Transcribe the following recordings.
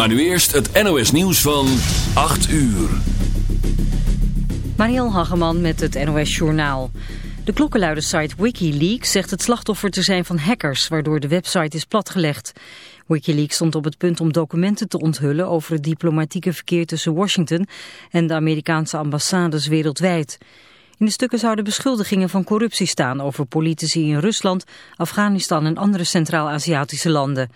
Maar nu eerst het NOS nieuws van 8 uur. Mariel Hageman met het NOS Journaal. De klokkenluidersite Wikileaks zegt het slachtoffer te zijn van hackers... waardoor de website is platgelegd. Wikileaks stond op het punt om documenten te onthullen... over het diplomatieke verkeer tussen Washington... en de Amerikaanse ambassades wereldwijd. In de stukken zouden beschuldigingen van corruptie staan... over politici in Rusland, Afghanistan en andere Centraal-Aziatische landen...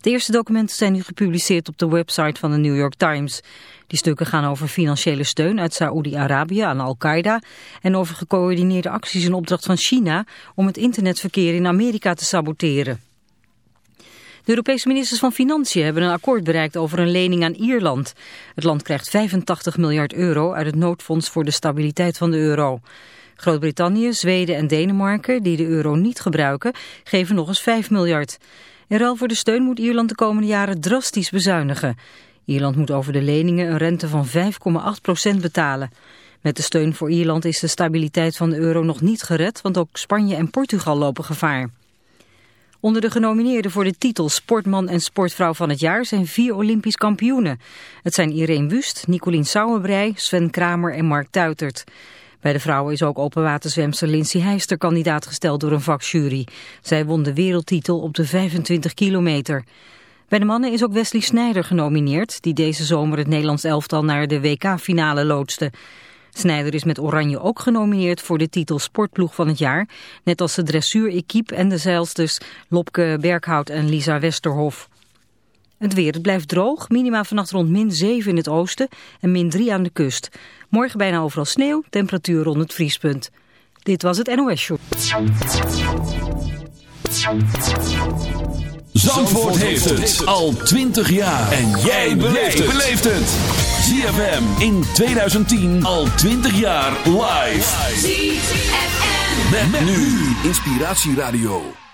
De eerste documenten zijn nu gepubliceerd op de website van de New York Times. Die stukken gaan over financiële steun uit Saoedi-Arabië aan Al-Qaeda... en over gecoördineerde acties in opdracht van China... om het internetverkeer in Amerika te saboteren. De Europese ministers van Financiën hebben een akkoord bereikt over een lening aan Ierland. Het land krijgt 85 miljard euro uit het noodfonds voor de stabiliteit van de euro. Groot-Brittannië, Zweden en Denemarken, die de euro niet gebruiken, geven nog eens 5 miljard. In ruil voor de steun moet Ierland de komende jaren drastisch bezuinigen. Ierland moet over de leningen een rente van 5,8% betalen. Met de steun voor Ierland is de stabiliteit van de euro nog niet gered, want ook Spanje en Portugal lopen gevaar. Onder de genomineerden voor de titel Sportman en Sportvrouw van het jaar zijn vier Olympisch kampioenen. Het zijn Irene Wust, Nicolien Sauerbrei, Sven Kramer en Mark Tuitert. Bij de vrouwen is ook openwaterzwemster Lindsay Heister kandidaat gesteld door een vakjury. Zij won de wereldtitel op de 25 kilometer. Bij de mannen is ook Wesley Snijder genomineerd, die deze zomer het Nederlands elftal naar de WK-finale loodste. Snijder is met Oranje ook genomineerd voor de titel Sportploeg van het jaar, net als de dressuur-equipe en de zeilsters Lopke Berghout en Lisa Westerhof. Het weer, het blijft droog, minima vannacht rond min 7 in het oosten en min 3 aan de kust. Morgen bijna overal sneeuw, temperatuur rond het vriespunt. Dit was het NOS Show. Zandvoort heeft het al 20 jaar. En jij beleeft het. ZFM in 2010 al 20 jaar live. ZFM. Met, nu Inspiratieradio.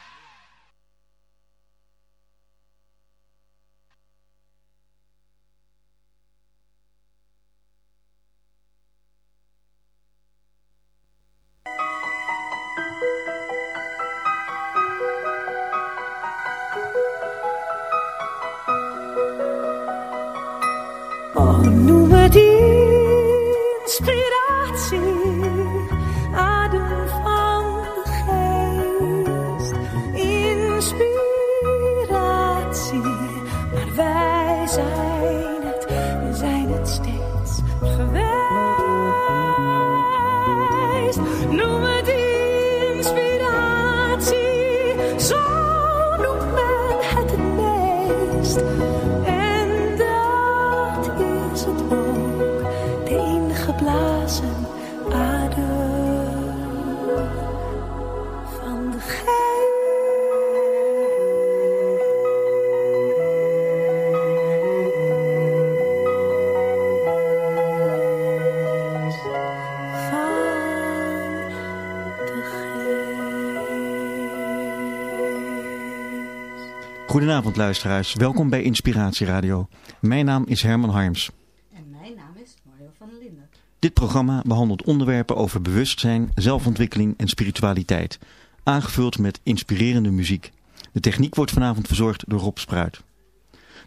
Luisteraars, welkom bij Inspiratie Radio. Mijn naam is Herman Harms. En mijn naam is Mario van der Linden. Dit programma behandelt onderwerpen over bewustzijn, zelfontwikkeling en spiritualiteit. Aangevuld met inspirerende muziek. De techniek wordt vanavond verzorgd door Rob Spruit.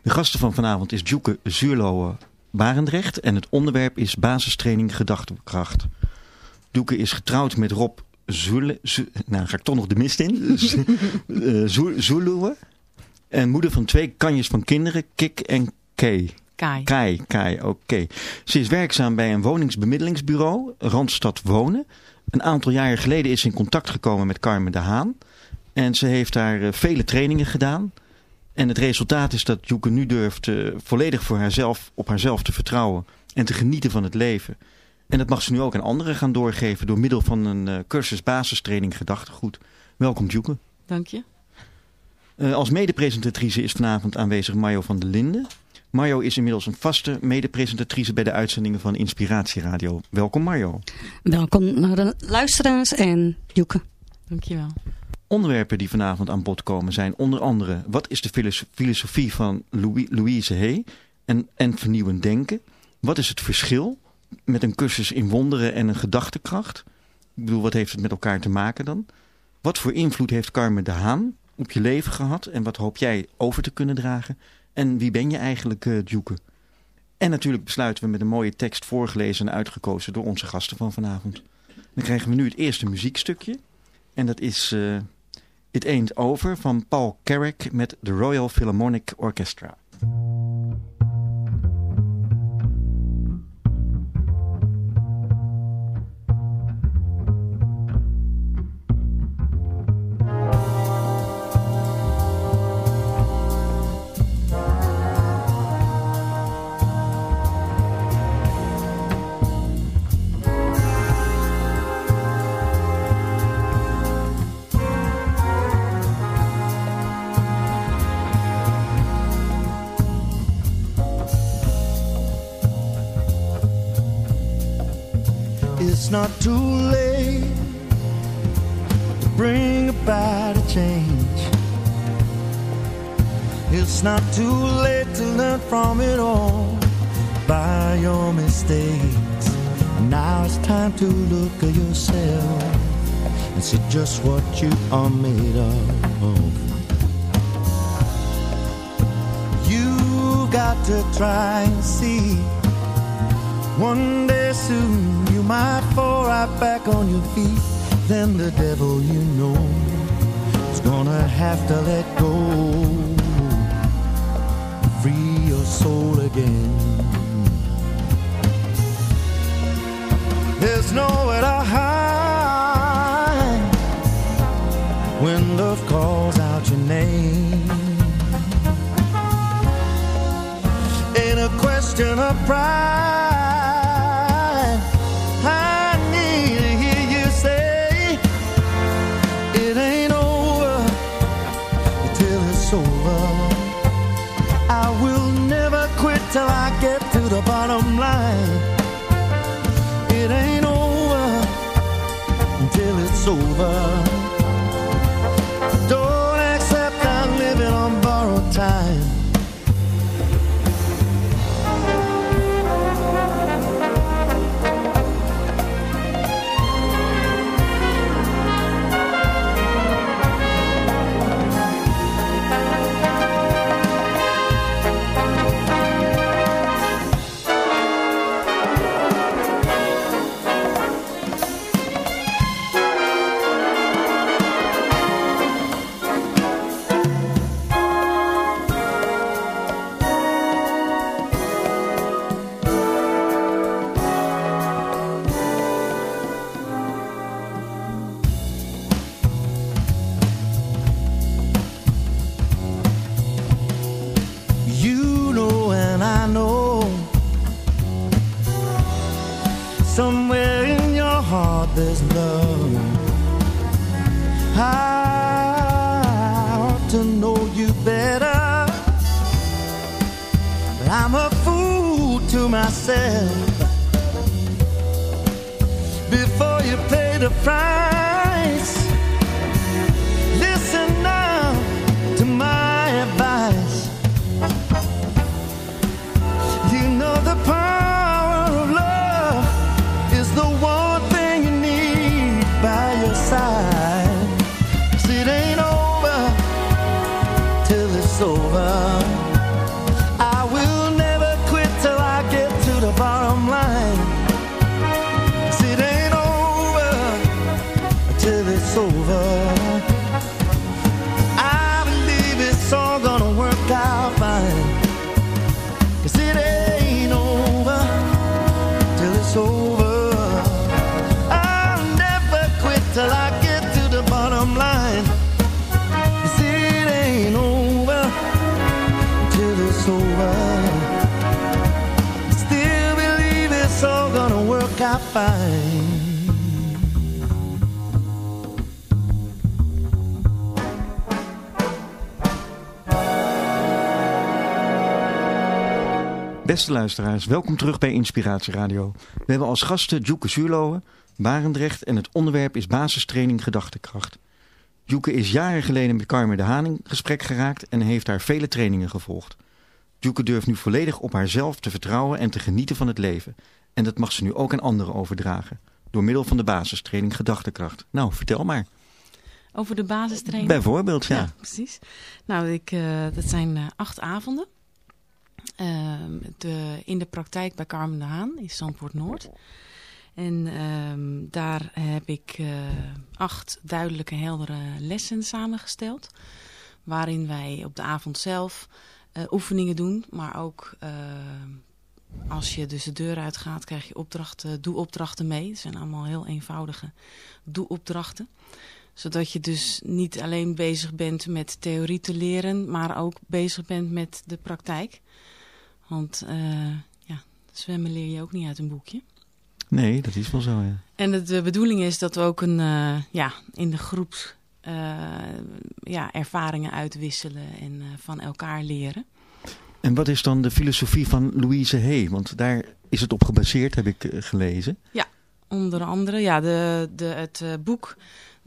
De gasten van vanavond is Djoeke Zuurlohe Barendrecht en het onderwerp is basistraining gedachtekracht. Doeke is getrouwd met Rob Zule, nou ga ik toch nog de mist in. Zuluwe. En moeder van twee kanjes van kinderen, Kik en Kay. Kai. Kai, Kai, oké. Ze is werkzaam bij een woningsbemiddelingsbureau, Randstad Wonen. Een aantal jaren geleden is ze in contact gekomen met Carmen de Haan. En ze heeft daar uh, vele trainingen gedaan. En het resultaat is dat Joeke nu durft uh, volledig voor haarzelf, op haarzelf te vertrouwen. En te genieten van het leven. En dat mag ze nu ook aan anderen gaan doorgeven door middel van een uh, cursus basistraining gedachtegoed. Welkom Joeke. Dank je. Uh, als medepresentatrice is vanavond aanwezig Mario van der Linden. Mario is inmiddels een vaste medepresentatrice bij de uitzendingen van Inspiratieradio. Welkom Mario. Welkom naar de luisteraars en Joeke. Dankjewel. Onderwerpen die vanavond aan bod komen zijn onder andere... wat is de filosofie van Louise Hay en, en vernieuwend denken? Wat is het verschil met een cursus in wonderen en een gedachtekracht? Ik bedoel, wat heeft het met elkaar te maken dan? Wat voor invloed heeft Carmen de Haan op je leven gehad en wat hoop jij over te kunnen dragen? En wie ben je eigenlijk, uh, En natuurlijk besluiten we met een mooie tekst voorgelezen en uitgekozen door onze gasten van vanavond. Dan krijgen we nu het eerste muziekstukje. En dat is uh, It Ain't Over van Paul Carrick met de Royal Philharmonic Orchestra. Not too late to bring about a change. It's not too late to learn from it all by your mistakes. Now it's time to look at yourself and see just what you are made of. You've got to try and see one day soon you might fall right back on your feet. Then the devil you know is gonna have to let go. Free your soul again. There's nowhere to hide when love calls out your name. Ain't a question of pride bottom line. It ain't over until it's over. Beste luisteraars, welkom terug bij Inspiratie Radio. We hebben als gasten Joeke Zuurlohe, Barendrecht en het onderwerp is basistraining gedachtekracht. Joeke is jaren geleden met Carmen de Haning gesprek geraakt en heeft daar vele trainingen gevolgd. Joeke durft nu volledig op haarzelf te vertrouwen en te genieten van het leven. En dat mag ze nu ook aan anderen overdragen. Door middel van de basistraining gedachtekracht. Nou, vertel maar. Over de basistraining? Bijvoorbeeld, ja. ja precies. Nou, ik, uh, dat zijn uh, acht avonden. Ehm, de, in de praktijk bij Carmen de Haan in Zandvoort Noord. En ehm, daar heb ik uh, acht duidelijke, heldere lessen samengesteld. Waarin wij op de avond zelf uh, oefeningen doen, maar ook uh, als je dus de deur uitgaat, krijg je opdrachten, doe-opdrachten mee. Het zijn allemaal heel eenvoudige doe-opdrachten. Zodat je dus niet alleen bezig bent met theorie te leren, maar ook bezig bent met de praktijk. Want uh, ja, zwemmen leer je ook niet uit een boekje. Nee, dat is wel zo, ja. En de, de bedoeling is dat we ook een, uh, ja, in de groep uh, ja, ervaringen uitwisselen en van elkaar leren. En wat is dan de filosofie van Louise Hay? Want daar is het op gebaseerd, heb ik gelezen. Ja, onder andere. Ja, de, de, het uh, boek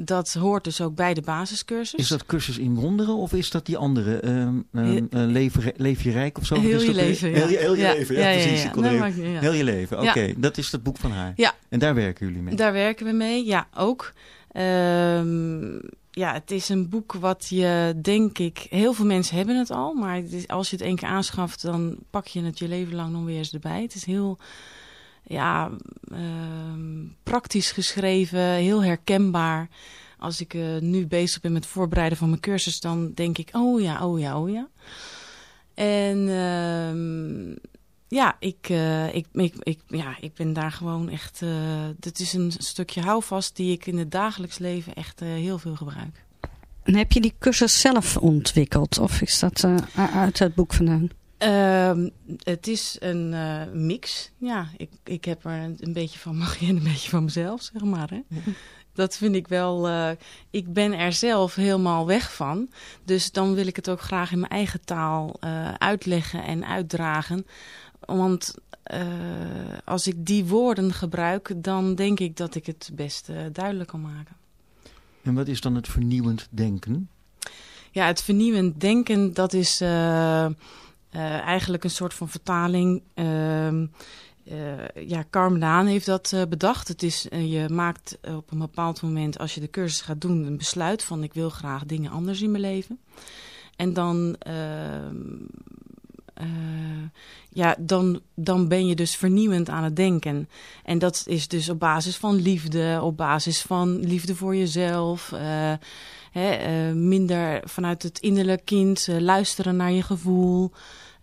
dat hoort dus ook bij de basiscursus. Is dat cursus in wonderen of is dat die andere? Um, um, uh, leven, leef je rijk of zo? Heel je dat leven, heel, ja. heel, je leven, ja, ja, ja precies. Heel je leven, oké. Dat is het boek van haar. Ja. En daar werken jullie mee? Daar werken we mee, ja, ook. Um, ja, het is een boek wat je, denk ik, heel veel mensen hebben het al. Maar het is, als je het één keer aanschaft, dan pak je het je leven lang nog weer eens erbij. Het is heel ja, um, praktisch geschreven, heel herkenbaar. Als ik uh, nu bezig ben met het voorbereiden van mijn cursus, dan denk ik, oh ja, oh ja, oh ja. En um, ja, ik, uh, ik, ik, ik, ja, ik ben daar gewoon echt... Uh, dit is een stukje houvast die ik in het dagelijks leven echt heel veel gebruik. En heb je die cursus zelf ontwikkeld? Of is dat uit het boek vandaan? Uh, het is een mix. Ja, ik, ik heb er een, een beetje van magie en een beetje van mezelf, zeg maar. Hè? Dat vind ik wel... Uh, ik ben er zelf helemaal weg van. Dus dan wil ik het ook graag in mijn eigen taal uh, uitleggen en uitdragen. Want als ik die woorden gebruik, dan denk ik dat ik het best duidelijk kan maken. En wat is dan het vernieuwend denken? Ja, het vernieuwend denken, dat is eigenlijk een soort van vertaling... Uh, uh, ja, Carmen heeft dat uh, bedacht. Het is, je maakt op een bepaald moment, als je de cursus gaat doen, een besluit van ik wil graag dingen anders in mijn leven. En dan, ja, dan, dan ben je dus vernieuwend aan het denken. En dat is dus op basis van liefde, op basis van liefde voor jezelf. Hè, minder vanuit het innerlijk kind, luisteren naar je gevoel.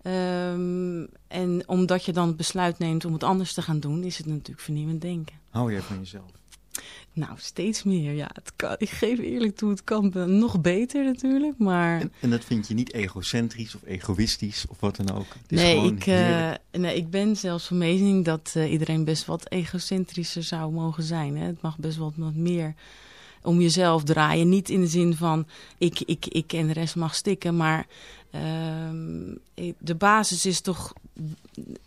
Um, en omdat je dan het besluit neemt om het anders te gaan doen, is het natuurlijk vernieuwend denken. Hou jij van jezelf? Nou, steeds meer. Ja, het kan, ik geef eerlijk toe, het kan nog beter natuurlijk, maar... En, en dat vind je niet egocentrisch of egoïstisch of wat dan ook? Het is nee, ik, uh, nee, ik ben zelfs van mening dat uh, iedereen best wat egocentrischer zou mogen zijn. Hè? Het mag best wat, wat meer om jezelf draaien. Niet in de zin van ik, ik, ik en de rest mag stikken, maar um, de basis is toch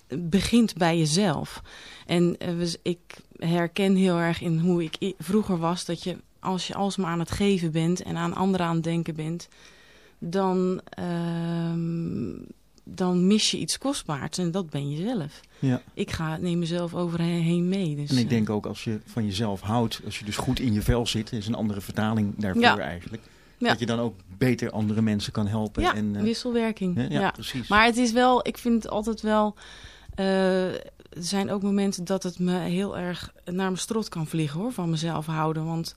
begint bij jezelf. En uh, ik herken heel erg in hoe ik vroeger was dat je als je alsmaar aan het geven bent en aan anderen aan het denken bent, dan, um, dan mis je iets kostbaars en dat ben je zelf. Ja. Ik ga, neem mezelf overheen mee. Dus, en ik denk ook als je van jezelf houdt, als je dus goed in je vel zit, is een andere vertaling daarvoor ja. eigenlijk. Ja. Dat je dan ook beter andere mensen kan helpen. Ja, en, uh, wisselwerking. Ja, ja, precies. Maar het is wel, ik vind het altijd wel... Uh, er zijn ook momenten dat het me heel erg naar mijn strot kan vliegen hoor, van mezelf houden. Want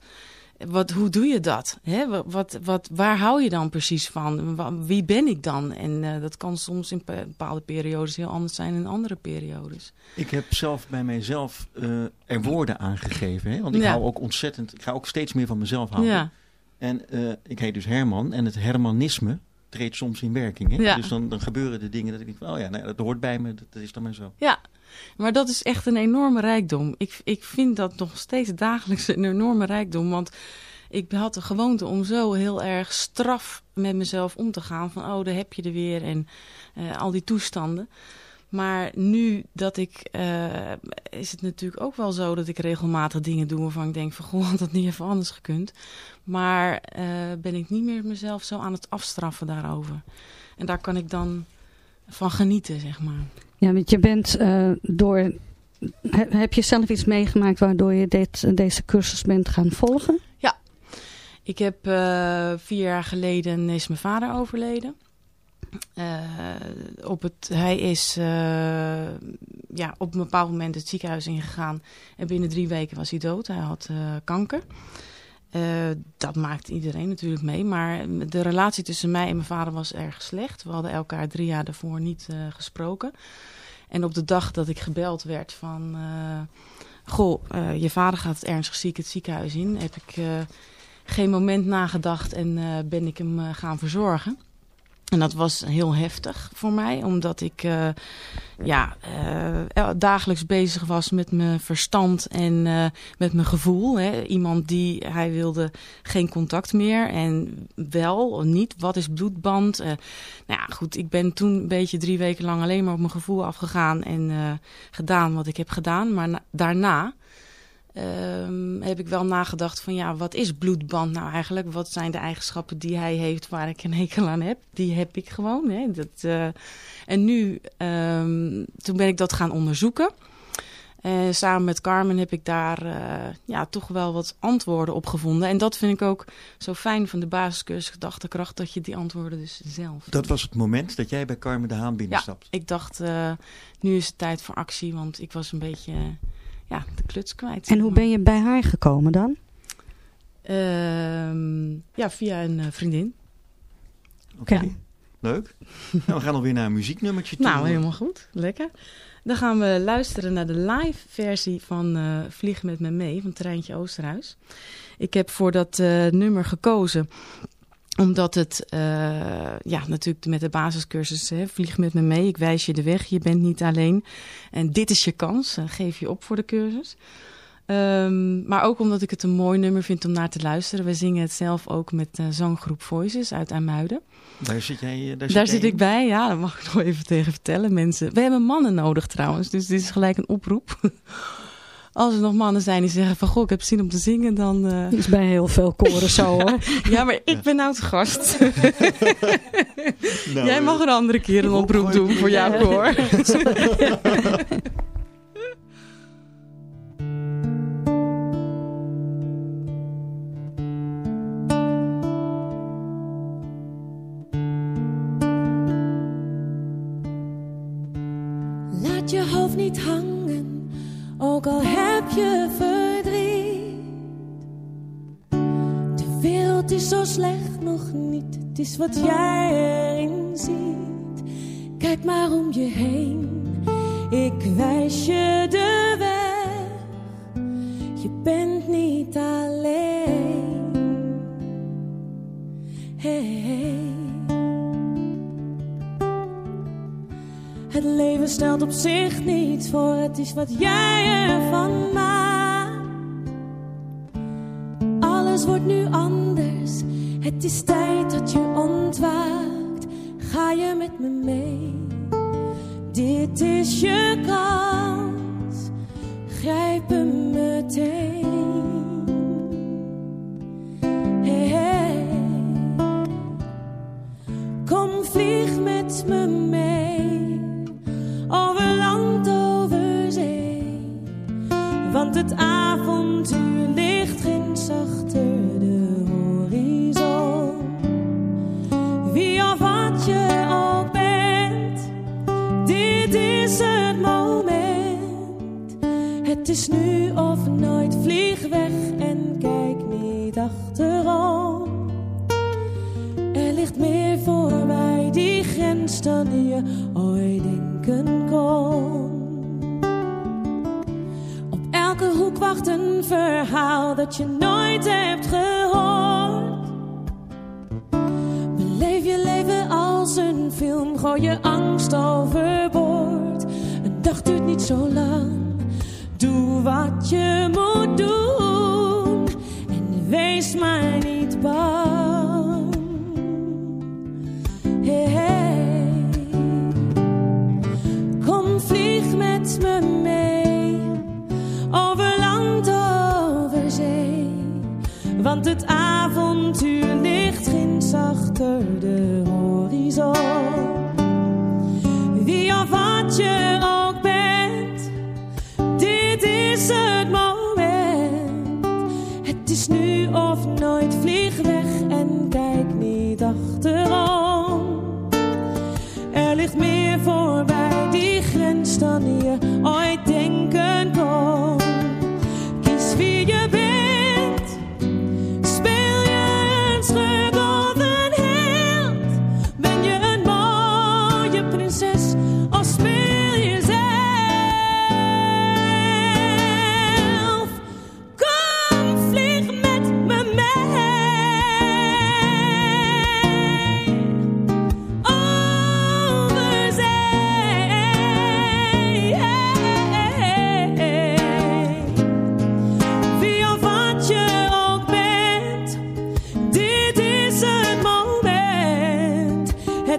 wat, hoe doe je dat? Hè? Wat, wat, waar hou je dan precies van? Wie ben ik dan? En uh, dat kan soms in bepaalde periodes heel anders zijn dan in andere periodes. Ik heb zelf bij mijzelf uh, er woorden aangegeven. Hè? Want ik Ja. hou ook ontzettend, ik ga ook steeds meer van mezelf houden. Ja, En uh, ik heet dus Herman en het Hermanisme treedt soms in werking. Hè? Ja. Dus dan, dan gebeuren de dingen dat ik denk oh ja, nou, dat hoort bij me, dat, dat is dan maar zo. ja. Maar dat is echt een enorme rijkdom. Ik, ik vind dat nog steeds dagelijks een enorme rijkdom. Want ik had de gewoonte om zo heel erg straf met mezelf om te gaan. Van, oh, daar heb je er weer. En uh, al die toestanden. Maar nu dat ik, uh, is het natuurlijk ook wel zo dat ik regelmatig dingen doe waarvan ik denk van, goh, had dat niet even anders gekund. Maar uh, ben ik niet meer mezelf zo aan het afstraffen daarover. En daar kan ik dan van genieten, zeg maar. Ja, want je bent uh, door... He, heb je zelf iets meegemaakt waardoor je dit, deze cursus bent gaan volgen? Ik heb uh, vier jaar geleden is mijn vader overleden. op het, hij is ja, op een bepaald moment het ziekenhuis ingegaan. En binnen drie weken was hij dood. Hij had kanker. Dat maakt iedereen natuurlijk mee. Maar de relatie tussen mij en mijn vader was erg slecht. We hadden elkaar drie jaar daarvoor niet gesproken. En op de dag dat ik gebeld werd van... goh, je vader gaat ernstig ziek het ziekenhuis in. Heb ik geen moment nagedacht en ben ik hem gaan verzorgen. En dat was heel heftig voor mij, omdat ik uh, ja, dagelijks bezig was met mijn verstand en met mijn gevoel. Hè. Iemand die, hij wilde geen contact meer en wel, niet, wat is bloedband? nou ja, goed, ik ben toen een beetje drie weken lang alleen maar op mijn gevoel afgegaan en gedaan wat ik heb gedaan. Maar daarna um, heb ik wel nagedacht van ja, wat is bloedband nou eigenlijk? Wat zijn de eigenschappen die hij heeft waar ik een hekel aan heb? Die heb ik gewoon. Hè? Dat, uh, en nu, um, toen ben ik dat gaan onderzoeken. En uh, samen met Carmen heb ik daar uh, ja, toch wel wat antwoorden op gevonden. En dat vind ik ook zo fijn van de basiscursus gedachtekracht, dat je die antwoorden dus zelf... Dat was het moment dat jij bij Carmen de Haan binnenstapt? Ja, ik dacht, nu is het tijd voor actie, want ik was een beetje ja, de kluts kwijt. En hoe ben je bij haar gekomen dan? Uh, ja, via een uh, vriendin. Oké, okay. ja. leuk. nou, we gaan alweer naar een muzieknummertje toe. Nou, helemaal goed. Lekker. Dan gaan we luisteren naar de live versie van uh, Vlieg met me mee van Treintje Oosterhuis. Ik heb voor dat uh, nummer gekozen omdat het, uh, ja, natuurlijk met de basiscursus, hè, vlieg met me mee, ik wijs je de weg, je bent niet alleen. En dit is je kans, uh, geef je op voor de cursus. Um, maar ook omdat ik het een mooi nummer vind om naar te luisteren. We zingen het zelf ook met uh, zanggroep Voices uit IJmuiden. Daar zit jij Daar, zit, daar zit ik bij, ja, dat mag ik nog even tegen vertellen. Mensen, we hebben mannen nodig trouwens, dus dit is gelijk een oproep. als er nog mannen zijn die zeggen van... goh, ik heb zin om te zingen, dan... Uh... is bij heel veel koren zo, hoor. ja, maar ik ben nou de gast. nou, Jij mag een andere keer een oproep doen voor jouw koor. je verdriet. De wereld is zo slecht nog niet, het is wat jij erin ziet. Kijk maar om je heen, ik wijs je de weg. Je bent niet alleen. Hey, hey. Het leven stelt op zich niets voor, het is wat jij ervan maakt. Alles wordt nu anders, het is tijd dat je ontwaakt. Ga je met me mee? Dit is je kans, grijp hem meteen. Hey, hey. Kom, vlieg met me mee. Want het avontuur ligt ginds achter de horizon. Wie of wat je ook bent, dit is het moment. Het is nu of nooit, vlieg weg en kijk niet achterom. Er ligt meer voorbij die grens dan je ooit denken kon. Hoek wacht een verhaal dat je nooit hebt gehoord. Beleef je leven als een film, gooi je angst overboord. Een dag duurt niet zo lang, doe wat je moet doen. En wees maar niet bang. Het avontuur ligt ginds achter de horizon. Wie of wat je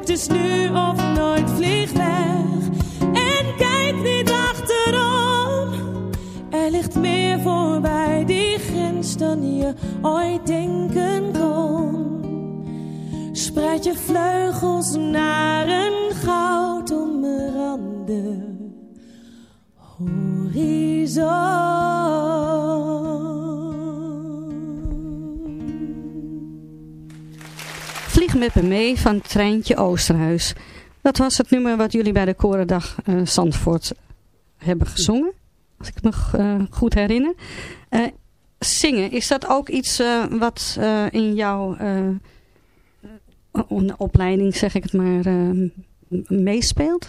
Het is nu of nooit, vlieg weg. En kijk niet achterom. Er ligt meer voorbij die grens dan je ooit denken kon. Spreid je vleugels naar een goudomrande horizon. Met me mee van Treintje Oosterhuis. Dat was het nummer wat jullie bij de Korendag eh Zandvoort hebben gezongen. Als ik me eh, goed herinner. Eh, zingen, is dat ook iets wat in jouw opleiding, zeg ik het maar, meespeelt?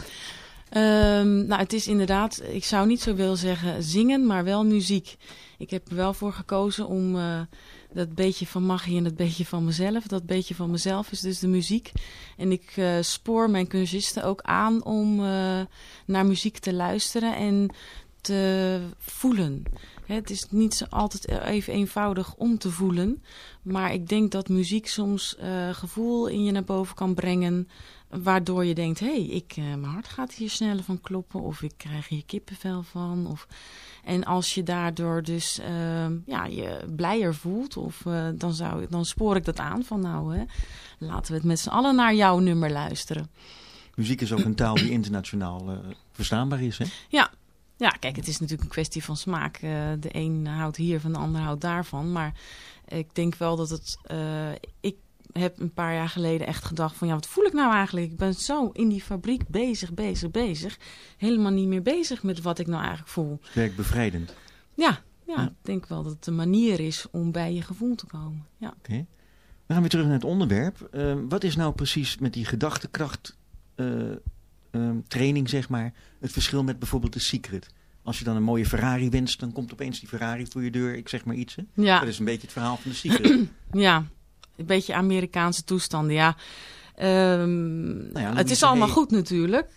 Ehm, nou, het is inderdaad, ik zou niet zo willen zeggen zingen, maar wel muziek. Ik heb er wel voor gekozen om dat beetje van magie en dat beetje van mezelf. Dat beetje van mezelf is dus de muziek. En ik eh, spoor mijn cursisten ook aan om eh, naar muziek te luisteren en te voelen. Het is niet zo altijd even eenvoudig om te voelen. Maar ik denk dat muziek soms eh, gevoel in je naar boven kan brengen. Waardoor je denkt, hé, hey, ik, mijn hart gaat hier sneller van kloppen. Of ik krijg hier kippenvel van. Of... En als je daardoor dus eh, ja, je blijer voelt, of, eh, dan, zou, dan spoor ik dat aan van nou, hè, laten we het met z'n allen naar jouw nummer luisteren. Muziek is ook een taal die internationaal eh, verstaanbaar is, hè? Ja. ja, kijk, het is natuurlijk een kwestie van smaak. Eh, de een houdt hiervan, de ander houdt daarvan. Maar ik denk wel dat het... ik heb een paar jaar geleden echt gedacht van... ja, wat voel ik nou eigenlijk? Ik ben zo in die fabriek bezig, bezig, bezig. Helemaal niet meer bezig met wat ik nou eigenlijk voel. Werkt bevrijdend. Ja, ja, ik denk wel dat het een manier is om bij je gevoel te komen. Ja. Oké. We gaan weer terug naar het onderwerp. Eh, wat is nou precies met die gedachtekracht eh, ehm, training, zeg maar, het verschil met bijvoorbeeld de Secret? Als je dan een mooie Ferrari wenst, dan komt opeens die Ferrari voor je deur. Ik zeg maar iets, hè? Ja. Dat is een beetje het verhaal van de Secret. Ja, een beetje Amerikaanse toestanden, ja. Ehm, Nou ja, het is allemaal goed natuurlijk.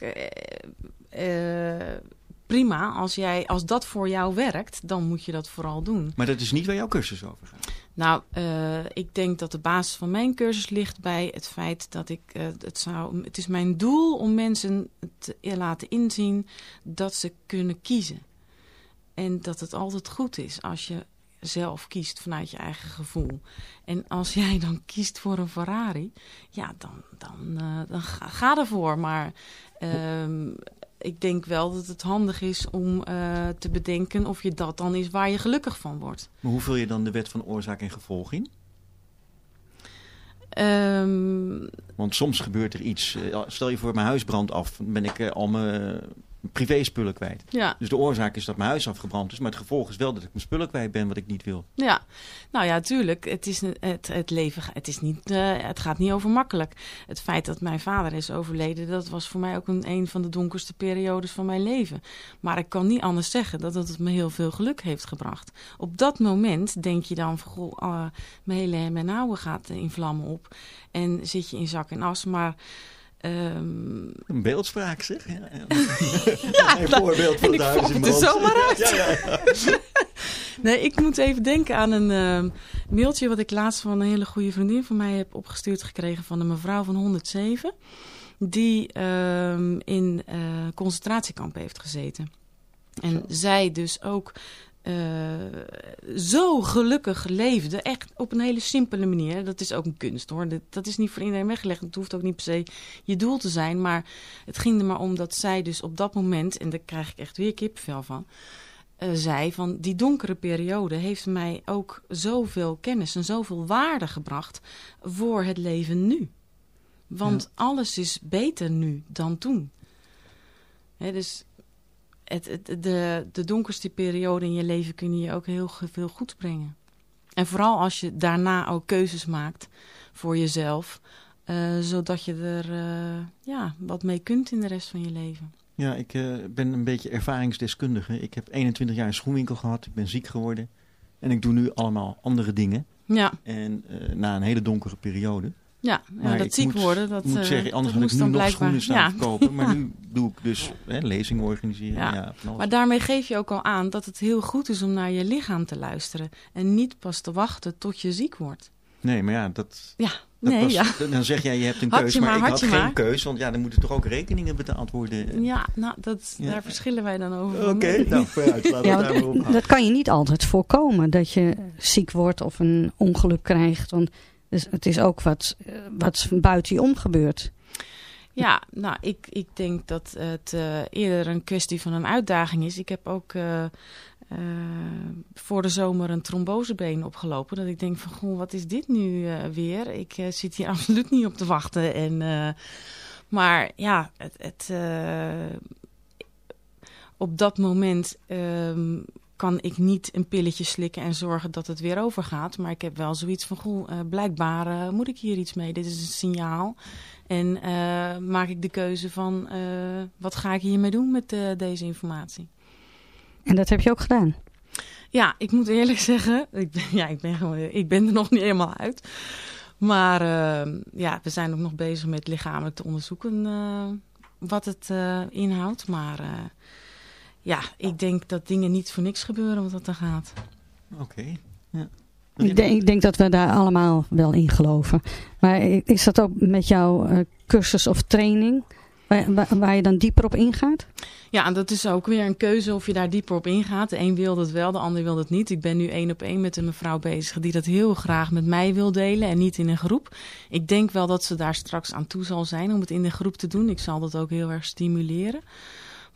Eh, eh, prima, als, jij, als dat voor jou werkt, dan moet je dat vooral doen. maar dat is niet waar jouw cursus over gaat. Nou, eh, ik denk dat de basis van mijn cursus ligt bij het feit dat ik het zou. Het is mijn doel om mensen te laten inzien dat ze kunnen kiezen. En dat het altijd goed is als je zelf kiest vanuit je eigen gevoel. En als jij dan kiest voor een Ferrari, ja, dan, dan, eh, dan ga, ga ervoor. Maar ehm, ik denk wel dat het handig is om eh, te bedenken of je dat dan is waar je gelukkig van wordt. Maar hoe vul je dan de wet van oorzaak en gevolg in? Ehm, Want soms gebeurt er iets. eh, Stel je voor, mijn huis brandt af. Ben ik al mijn eh, privé-spullen kwijt. ja, Dus de oorzaak is dat mijn huis afgebrand is. Maar het gevolg is wel dat ik mijn spullen kwijt ben wat ik niet wil. ja. Nou ja, tuurlijk. Het, is, het, het leven het, is niet, eh, het gaat niet over makkelijk. Het feit dat mijn vader is overleden, dat was voor mij ook een, een van de donkerste periodes van mijn leven. Maar ik kan niet anders zeggen dat het me heel veel geluk heeft gebracht. Op dat moment denk je dan van, goh, ah, mijn hele en houden gaat in vlammen op. En zit je in zak en as, maar... ehm, Een beeldspraak, zeg. Ja, ja. Ja, een nou, voorbeeld van en ik het er zomaar uit. Ja. Nee, ik moet even denken aan een ehm, mailtje wat ik laatst van een hele goede vriendin van mij heb opgestuurd gekregen van een mevrouw van 107. Die ehm, in eh concentratiekamp heeft gezeten. En zij dus ook eh, zo gelukkig leefde. Echt op een hele simpele manier. Dat is ook een kunst hoor. Dat, dat is niet voor iedereen weggelegd. Het hoeft ook niet per se je doel te zijn. Maar het ging er maar om dat zij dus op dat moment, en daar krijg ik echt weer kippenvel van eh, zei van die donkere periode heeft mij ook zoveel kennis en zoveel waarde gebracht voor het leven nu. Want alles is beter nu dan toen. Dus het, het, de, de donkerste periode in je leven kun je ook heel veel goed brengen. En vooral als je daarna ook keuzes maakt voor jezelf zodat je er ja, wat mee kunt in de rest van je leven. Ja, ik ben een beetje ervaringsdeskundige. Ik heb 21 jaar een schoenwinkel gehad. Ik ben ziek geworden. En ik doe nu allemaal andere dingen. Ja. En na een hele donkere periode. Ja, ja dat ziek worden. Dat, moet zeggen, anders had ik nu nog blijkbaar, schoenen staan ja. kopen. Maar nu doe ik dus hè, lezingen organiseren. Ja. maar daarmee geef je ook al aan dat het heel goed is om naar je lichaam te luisteren. En niet pas te wachten tot je ziek wordt. Nee, maar ja, dat... Ja, nee, ja. Dan zeg jij, je hebt een keuze, maar, maar, ik had geen maar. keus. Want ja, dan moeten toch ook rekeningen betaald worden. Ja, nou, dat, daar verschillen wij dan over. Oké, okay, nou, vooruit. Laten ja, dat, dat kan je niet altijd voorkomen, dat je ziek wordt of een ongeluk krijgt. Want dus het is ook wat, eh, wat buiten je om gebeurt. Ja, nou, ik, ik denk dat het uh, eerder een kwestie van een uitdaging is. Ik heb ook uh, voor de zomer een trombosebeen opgelopen. Dat ik denk van, goh, wat is dit nu weer? Ik zit hier absoluut niet op te wachten. En, maar ja, het, het op dat moment ehm, kan ik niet een pilletje slikken en zorgen dat het weer overgaat. Maar ik heb wel zoiets van, goh, uh, blijkbaar uh, moet ik hier iets mee. Dit is een signaal. En uh, maak ik de keuze van, wat ga ik hiermee doen met deze informatie. En dat heb je ook gedaan? Ja, ik moet eerlijk zeggen, ik ben, ja, ik ben, gewoon, ik ben er nog niet helemaal uit. Maar ja, we zijn ook nog bezig met lichamelijk te onderzoeken wat het inhoudt. Maar ja, ik denk dat dingen niet voor niks gebeuren wat dat er gaat. Oké, ja. Ik denk, ik denk, dat we daar allemaal wel in geloven. Maar is dat ook met jouw uh, cursus of training, waar, waar, je dan dieper op ingaat? Ja, dat is ook weer een keuze of je daar dieper op ingaat. De een wil het wel, de ander wil het niet. Ik ben nu één op één met een mevrouw bezig die dat heel graag met mij wil delen en niet in een groep. Ik denk wel dat ze daar straks aan toe zal zijn om het in de groep te doen. Ik zal dat ook heel erg stimuleren.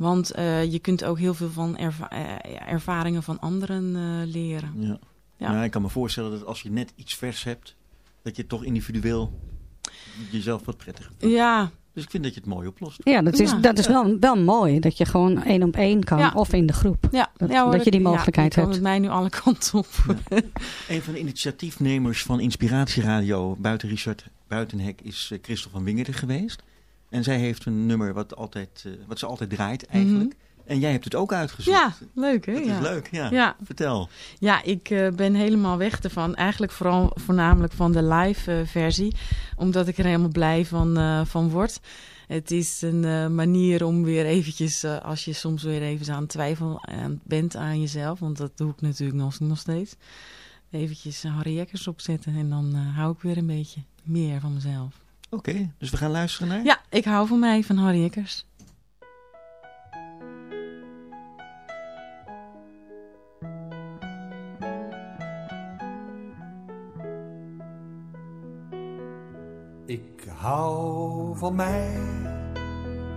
Want uh, je kunt ook heel veel van erva uh, ervaringen van anderen uh, leren. Ja. Ja. ja. ik kan me voorstellen dat als je net iets vers hebt, dat je toch individueel jezelf wat prettiger vindt. Ja. Dus ik vind dat je het mooi oplost. Ja, dat is, dat is wel, wel mooi. Dat je gewoon één op één kan. Of in de groep. Ja. Dat, dat je die mogelijkheid hebt. Met mij nu alle kanten op. Een van de initiatiefnemers van Inspiratieradio buiten Richard Buitenhek is Christel van Wingerden geweest. En zij heeft een nummer wat, altijd, uh, wat ze altijd draait eigenlijk. Mhm. En jij hebt het ook uitgezocht. Ja, leuk hè? Dat ja. is leuk, ja. ja. Vertel. Ja, ik uh, ben helemaal weg ervan. Eigenlijk vooral voornamelijk van de live uh, versie. Omdat ik er helemaal blij van, van word. Het is een manier om weer eventjes, als je soms weer even aan twijfel bent aan jezelf. Want dat doe ik natuurlijk nog, nog steeds. Eventjes Harry Jekkers opzetten en dan hou ik weer een beetje meer van mezelf. Oké, dus we gaan luisteren naar? Ja, ik hou van mij van Harry Eckers. Ik hou van mij,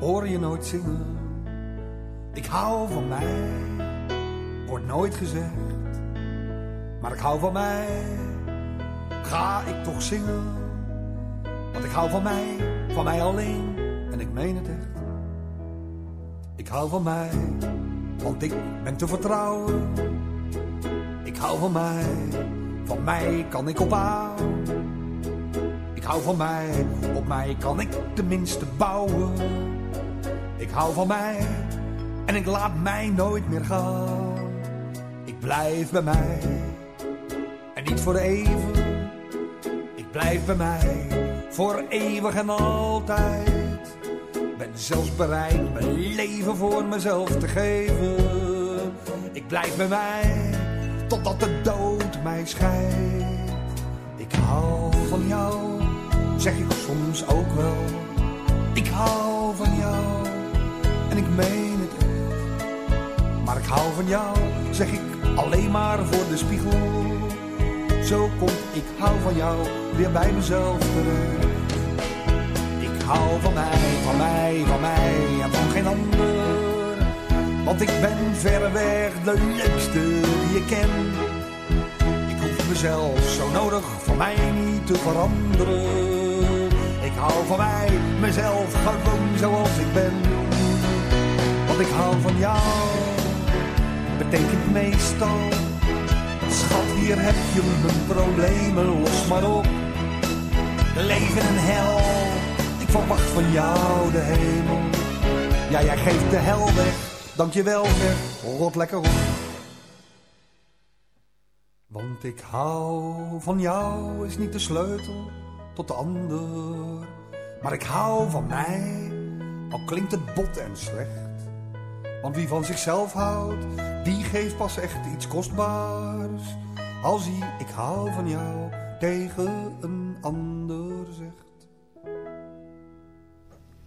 hoor je nooit zingen. Ik hou van mij, wordt nooit gezegd. Maar ik hou van mij, ga ik toch zingen want ik hou van mij, van mij alleen. En ik meen het echt. Ik hou van mij, want ik ben te vertrouwen. Ik hou van mij, van mij kan ik ophouden. Ik hou van mij, op mij kan ik tenminste bouwen. Ik hou van mij, en ik laat mij nooit meer gaan. Ik blijf bij mij, en niet voor even. Ik blijf bij mij voor eeuwig en altijd. Ben zelfs bereid mijn leven voor mezelf te geven. Ik blijf bij mij, totdat de dood mij scheidt. Ik hou van jou, zeg ik soms ook wel. Ik hou van jou, en ik meen het echt. Maar ik hou van jou, zeg ik alleen maar voor de spiegel. Zo kom ik hou van jou weer bij mezelf terecht. Hou van mij, van mij, van mij en van geen ander. Want ik ben verreweg de leukste die je ken. Ik hoef mezelf zo nodig van mij niet te veranderen. Ik hou van mij, mezelf gewoon zoals ik ben. Want ik hou van jou, betekent meestal Schat, hier heb je mijn problemen, los maar op. leven en hel. Verwacht van jou de hemel. Ja, jij geeft de hel weg. Dankjewel zeg, rot lekker op. Want ik hou van jou is niet de sleutel tot de ander. Maar ik hou van mij, al klinkt het bot en slecht. Want wie van zichzelf houdt, die geeft pas echt iets kostbaars. Als hij ik hou van jou tegen een ander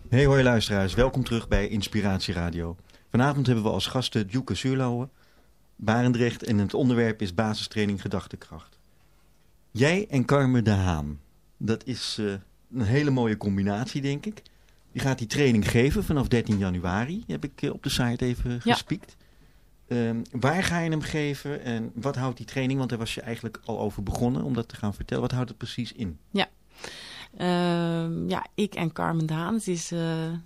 Hey hoi luisteraars, welkom terug bij Inspiratie Radio. Vanavond hebben we als gasten Djoeke Zuurlauwe, Barendrecht en het onderwerp is basistraining gedachtekracht. Jij en Carmen de Haan, dat is uh, een hele mooie combinatie denk ik. Je gaat die training geven vanaf 13 januari, heb ik uh, op de site even gespiekt. Um, waar ga je hem geven en wat houdt die training? Want daar was je eigenlijk al over begonnen om dat te gaan vertellen. Wat houdt het precies in? Ja, ja ik en Carmen Daan. Het is uh,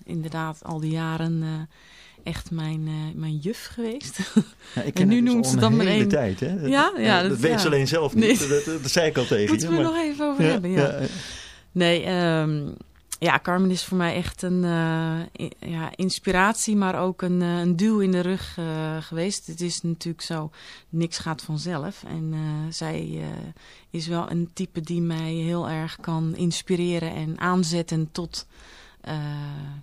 inderdaad al die jaren uh, echt mijn, mijn juf geweest. Ja, ik ken en nu dus noemt ze dan een tijd. Hè? Dat, ja, ja, dat, dat weet ze alleen zelf niet. Nee. Dat, dat, zei ik al tegen Moeten je. Moeten we maar... nog even over hebben, ja. Nee, um, ja, Carmen is voor mij echt een uh, ja, inspiratie, maar ook een, uh, een duw in de rug uh, geweest. Het is natuurlijk zo, niks gaat vanzelf. En zij is wel een type die mij heel erg kan inspireren en aanzetten tot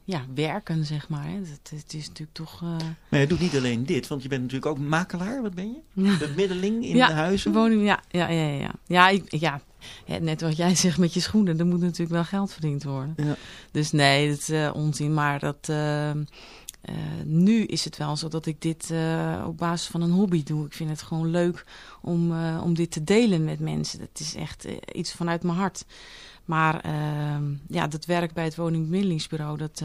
ja, werken, zeg maar. Het, het is natuurlijk toch... Maar je doet niet alleen dit, want je bent natuurlijk ook makelaar. Wat ben je? Bemiddeling in ja, de huizen? Woning, ja, ja, ja, ja. Ja, ik, ja, ja, net wat jij zegt met je schoenen, er moet natuurlijk wel geld verdiend worden. Ja. Dus nee, dat is uh, onzin. Maar dat, uh, uh, nu is het wel zo dat ik dit op basis van een hobby doe. Ik vind het gewoon leuk om, om dit te delen met mensen. Dat is echt iets vanuit mijn hart. Maar uh, ja, dat werk bij het woningbemiddelingsbureau, dat,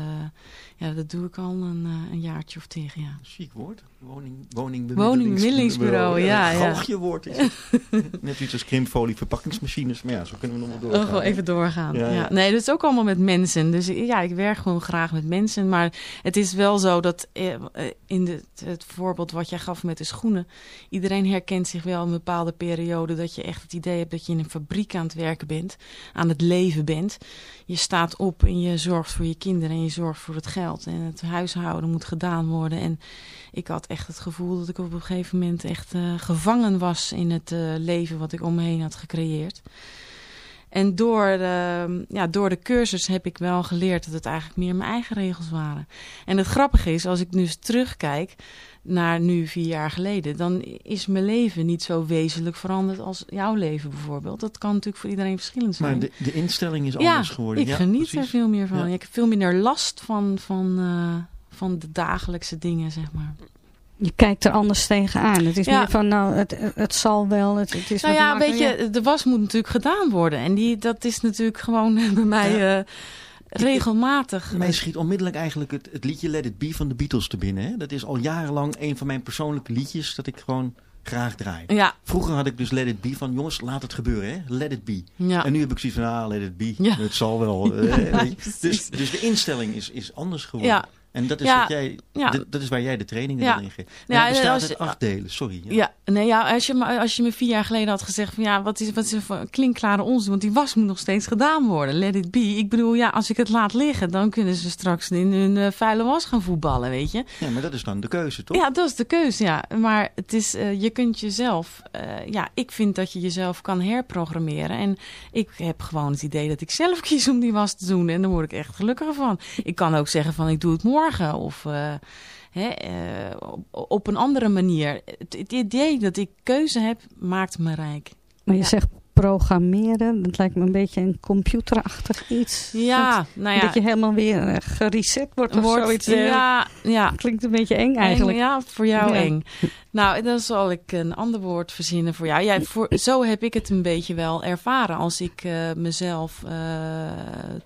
ja, dat doe ik al een, uh, een jaartje of tegen, ja. Chic woord. Woning, woningbemiddelingsbureau. ja. ja. Galgje woord is het. Net iets als krimfolie verpakkingsmachines, maar ja, zo kunnen we nog wel doorgaan. Oh, even doorgaan. Ja, ja. Nee, dat is ook allemaal met mensen. Dus ja, ik werk gewoon graag met mensen. Maar het is wel zo dat in de, het voorbeeld wat jij gaf met de schoenen, iedereen herkent zich wel in een bepaalde periode dat je echt het idee hebt dat je in een fabriek aan het werken bent, aan het leven bent. Je staat op en je zorgt voor je kinderen en je zorgt voor het geld. En het huishouden moet gedaan worden. En ik had echt het gevoel dat ik op een gegeven moment echt uh, gevangen was in het uh, leven wat ik om me heen had gecreëerd. En door de, ja, door de cursus heb ik wel geleerd dat het eigenlijk meer mijn eigen regels waren. En het grappige is, als ik nu terugkijk naar nu vier jaar geleden, dan is mijn leven niet zo wezenlijk veranderd als jouw leven bijvoorbeeld. Dat kan natuurlijk voor iedereen verschillend zijn. Maar de, de instelling is anders ja, geworden. Ik ja, geniet precies. er veel meer van. Ja. Ik heb veel minder last van, van, uh, van de dagelijkse dingen, zeg maar. Je kijkt er anders tegenaan. Het is Ja. meer van, nou, het, het zal wel. Het, het is Nou ja, weet je, de was moet natuurlijk gedaan worden. En die, dat is natuurlijk gewoon bij mij eh, regelmatig. Mij schiet onmiddellijk eigenlijk het, het liedje Let It Be van de Beatles te binnen. Hè? Dat is al jarenlang een van mijn persoonlijke liedjes dat ik gewoon graag draai. Ja, Vroeger had ik dus Let It Be van jongens, laat het gebeuren. Hè? Let It Be. ja. En nu heb ik zoiets van, ah, let it be. Ja. Het zal wel. eh, dus, dus de instelling is, is anders geworden. En dat is, Ja. wat jij, Ja. dat is waar jij de trainingen Ja. in geeft. Ja, en bestaat als uit acht delen, sorry. Ja. Ja, nee, ja als, je, me- als je me vier jaar geleden had gezegd van ja, wat is, wat is een klinkklare onzin, want die was moet nog steeds gedaan worden. Let it be. Ik bedoel, ja, als ik het laat liggen, dan kunnen ze straks in hun eh, vuile was gaan voetballen, weet je. Ja, maar dat is dan de keuze, toch? Ja, dat is de keuze, ja. Maar het is, eh, je kunt jezelf, eh, ja, ik vind dat je jezelf kan herprogrammeren. En ik heb gewoon het idee dat ik zelf kies om die was te doen. En daar word ik echt gelukkiger van. Ik kan ook zeggen van ik doe het morgen of... eh, Hè, eh, op, een andere manier. Het, het idee dat ik keuze heb, maakt me rijk. Maar je Ja. zegt programmeren. Dat lijkt me een beetje een computerachtig iets. Ja, dat, nou ja. dat je helemaal weer eh, gereset wordt of wordt- zoiets. ja, ja. Klinkt een beetje eng eigenlijk. Eng, ja, voor jou Ja. eng. Nou, dan zal ik een ander woord verzinnen voor jou. Ja, voor, zo heb ik het een beetje wel ervaren als ik mezelf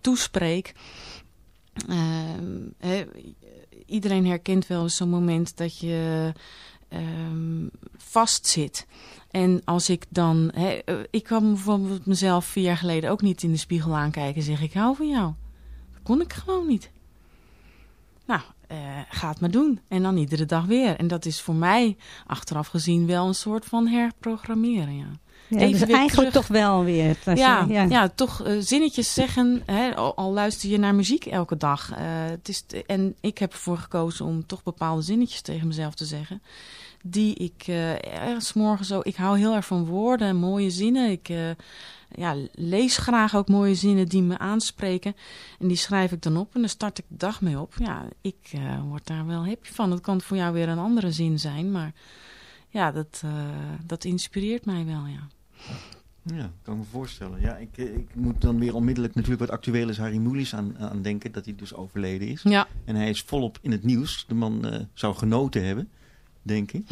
toespreek. Ehm, iedereen herkent wel zo'n moment dat je ehm, vastzit. En als ik dan... Eh, ik kwam bijvoorbeeld mezelf vier jaar geleden ook niet in de spiegel aankijken en zeggen ik hou van jou. Dat kon ik gewoon niet. Nou, eh, ga het maar doen. En dan iedere dag weer. En dat is voor mij achteraf gezien wel een soort van herprogrammeren, ja. Ja, dus Even weer eigenlijk terug. toch wel weer. als Ja, ja. toch eh, zinnetjes zeggen, hè, al, al luister je naar muziek elke dag. Eh, het is en ik heb ervoor gekozen om toch bepaalde zinnetjes tegen mezelf te zeggen. Die ik eh ergens morgen zo... Ik hou heel erg van woorden en mooie zinnen. Ik eh, ja, lees graag ook mooie zinnen die me aanspreken. En die schrijf ik dan op en dan start ik de dag mee op. Ja, ik eh, word daar wel happy van. Het kan voor jou weer een andere zin zijn, maar... Ja, dat, eh, dat inspireert mij wel, ja. Ja, kan me voorstellen. Ja, ik, eh, ik moet dan weer onmiddellijk natuurlijk wat actueel is Harry Mulisch aan, aan denken. Dat hij dus overleden is. Ja, En hij is volop in het nieuws. De man eh, zou genoten hebben, denk ik.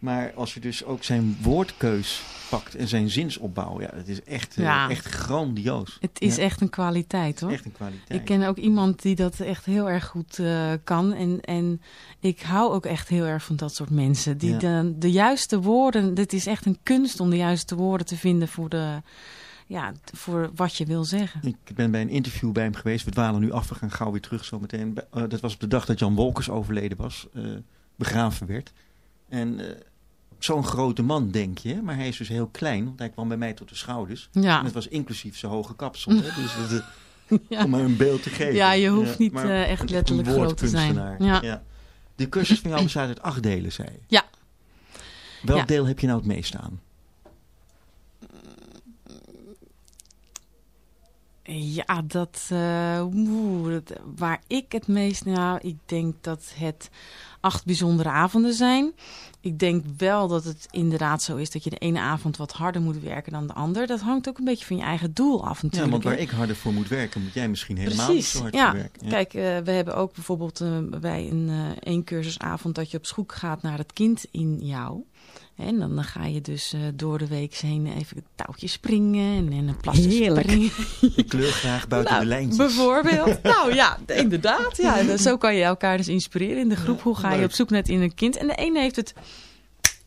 Maar als je dus ook zijn woordkeus pakt en zijn zinsopbouw. Ja, dat is echt, eh, echt grandioos. het is Ja, echt een kwaliteit, hoor. echt een kwaliteit. Ik ken ook iemand die dat echt heel erg goed eh, kan. En, en ik hou ook echt heel erg van dat soort mensen. Die Ja. de, de juiste woorden... Dit is echt een kunst om de juiste woorden te vinden voor, de, ja, voor wat je wil zeggen. Ik ben bij een interview bij hem geweest. We dwalen nu af, we gaan gauw weer terug zometeen. Eh, dat was op de dag dat Jan Wolkers overleden was, begraven werd. En zo'n grote man, denk je. Maar hij is dus heel klein, want hij kwam bij mij tot de schouders. En Ja, het was inclusief zijn hoge kapsel. Hè? Dus dat, eh, ja. om maar een beeld te geven. Ja, je hoeft niet, eh, echt letterlijk groot te zijn. Ja. De cursus van jou bestaat uit acht delen, zei je. Ja. Welk deel heb je nou het meest aan? Ja, dat, oeh, dat- waar ik het meest... Nou, ik denk dat het acht bijzondere avonden zijn. Ik denk wel dat het inderdaad zo is dat je de ene avond wat harder moet werken dan de ander. Dat hangt ook een beetje van je eigen doel af Ja, natuurlijk. want waar ik harder voor moet werken, moet jij misschien helemaal niet zo hard ja. werken. Ja. Kijk, eh, we hebben ook bijvoorbeeld eh, bij een eh één cursusavond dat je op zoek gaat naar het kind in jou. En dan, dan ga je dus eh, door de week heen even een touwtje springen en, en een plasje Heerlijk. springen. Ik kleur graag buiten Nou, de lijntjes. Bijvoorbeeld. nou ja, inderdaad. Ja, en zo kan je elkaar dus inspireren in de groep. Hoe ga je op zoek naar het innerlijke kind? En de ene heeft het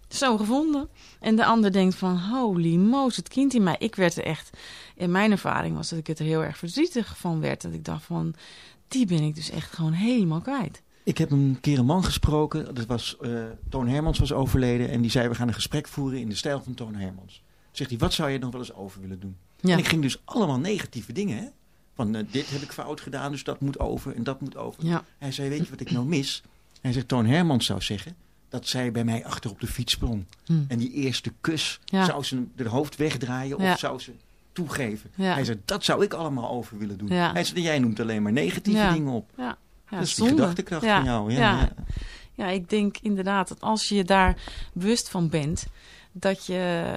zo gevonden. En de ander denkt van, holy moos, het kind in mij. Ik werd er echt, in mijn ervaring was dat ik het er heel erg verdrietig van werd. Dat ik dacht van, die ben ik dus echt gewoon helemaal kwijt. Ik heb een keer een man gesproken. Dat was, eh, Toon Hermans was overleden. En die zei, we gaan een gesprek voeren in de stijl van Toon Hermans. Zegt hij, wat zou je nog wel eens over willen doen? Ja. En ik ging dus allemaal negatieve dingen. Hè? Van, eh, dit heb ik fout gedaan, dus dat moet over en dat moet over. Ja, Hij zei, weet je wat ik nou mis? Hij zegt, Toon Hermans zou zeggen dat zij bij mij achter op de fiets sprong. Hm. En die eerste kus, Ja. zou ze de hoofd wegdraaien of zou ze toegeven? Hij zei, dat zou ik allemaal over willen doen. Hij zei, jij noemt alleen maar negatieve dingen op. ja. Ja dat is die zonde. gedachtekracht Ja, van jou. Ja, ja. ik denk inderdaad dat als je daar bewust van bent, dat je,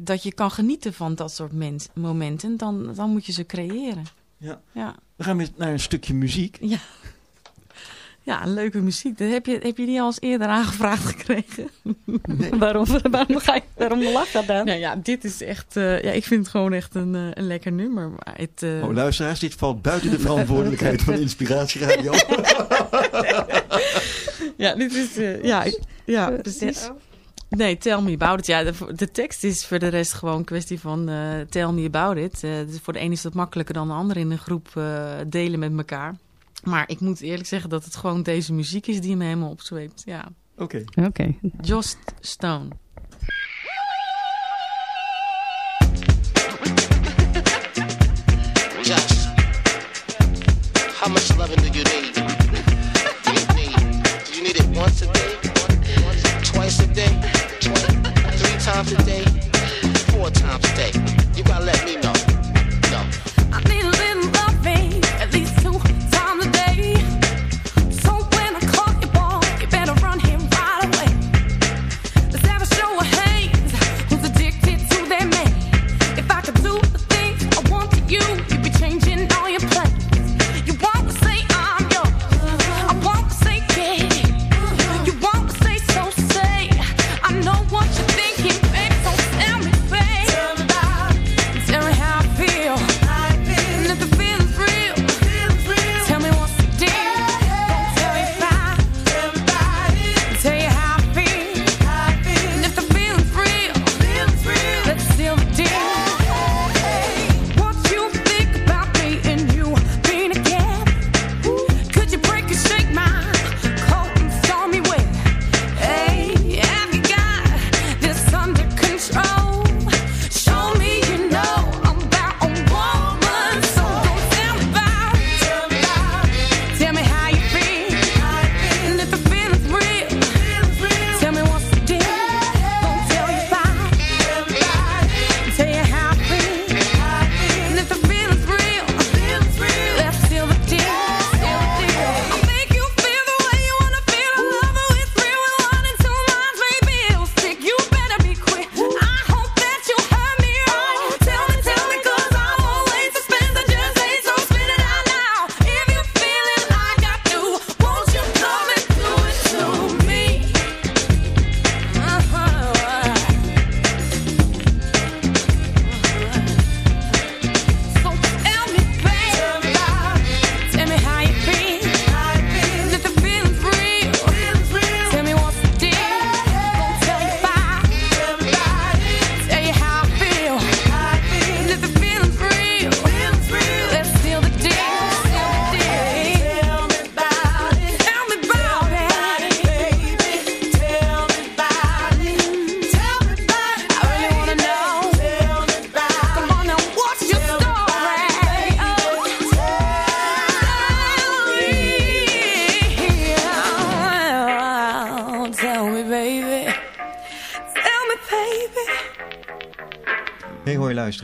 dat je kan genieten van dat soort mens, momenten, dan, dan moet je ze creëren. Ja. Ja, We gaan weer naar een stukje muziek. ja. Ja leuke muziek. Dat heb, je, heb je die al eens eerder aangevraagd gekregen? waarom, waarom, ga je, waarom lach je dan? Nou ja, dit is echt, eh, ja, ik vind het gewoon echt een, eh, een lekker nummer. Maar het, eh, Oh, luisteraars, dit valt buiten de verantwoordelijkheid van Inspiratieradio. ja, dit is, eh, ja, ja, precies. Nee, tell me about it. Ja, de, de tekst is voor de rest gewoon een kwestie van eh, tell me about it. Eh, dus voor de ene is dat makkelijker dan de ander in een groep eh, delen met elkaar. Maar ik moet eerlijk zeggen dat het gewoon deze muziek is die me helemaal opzweept. Ja. Oké. Oké. Jost Stone. Just how much loving do you need? Do you need? Do you need it once a day? Twice a day? Three times a day? Four times a day? You gotta let me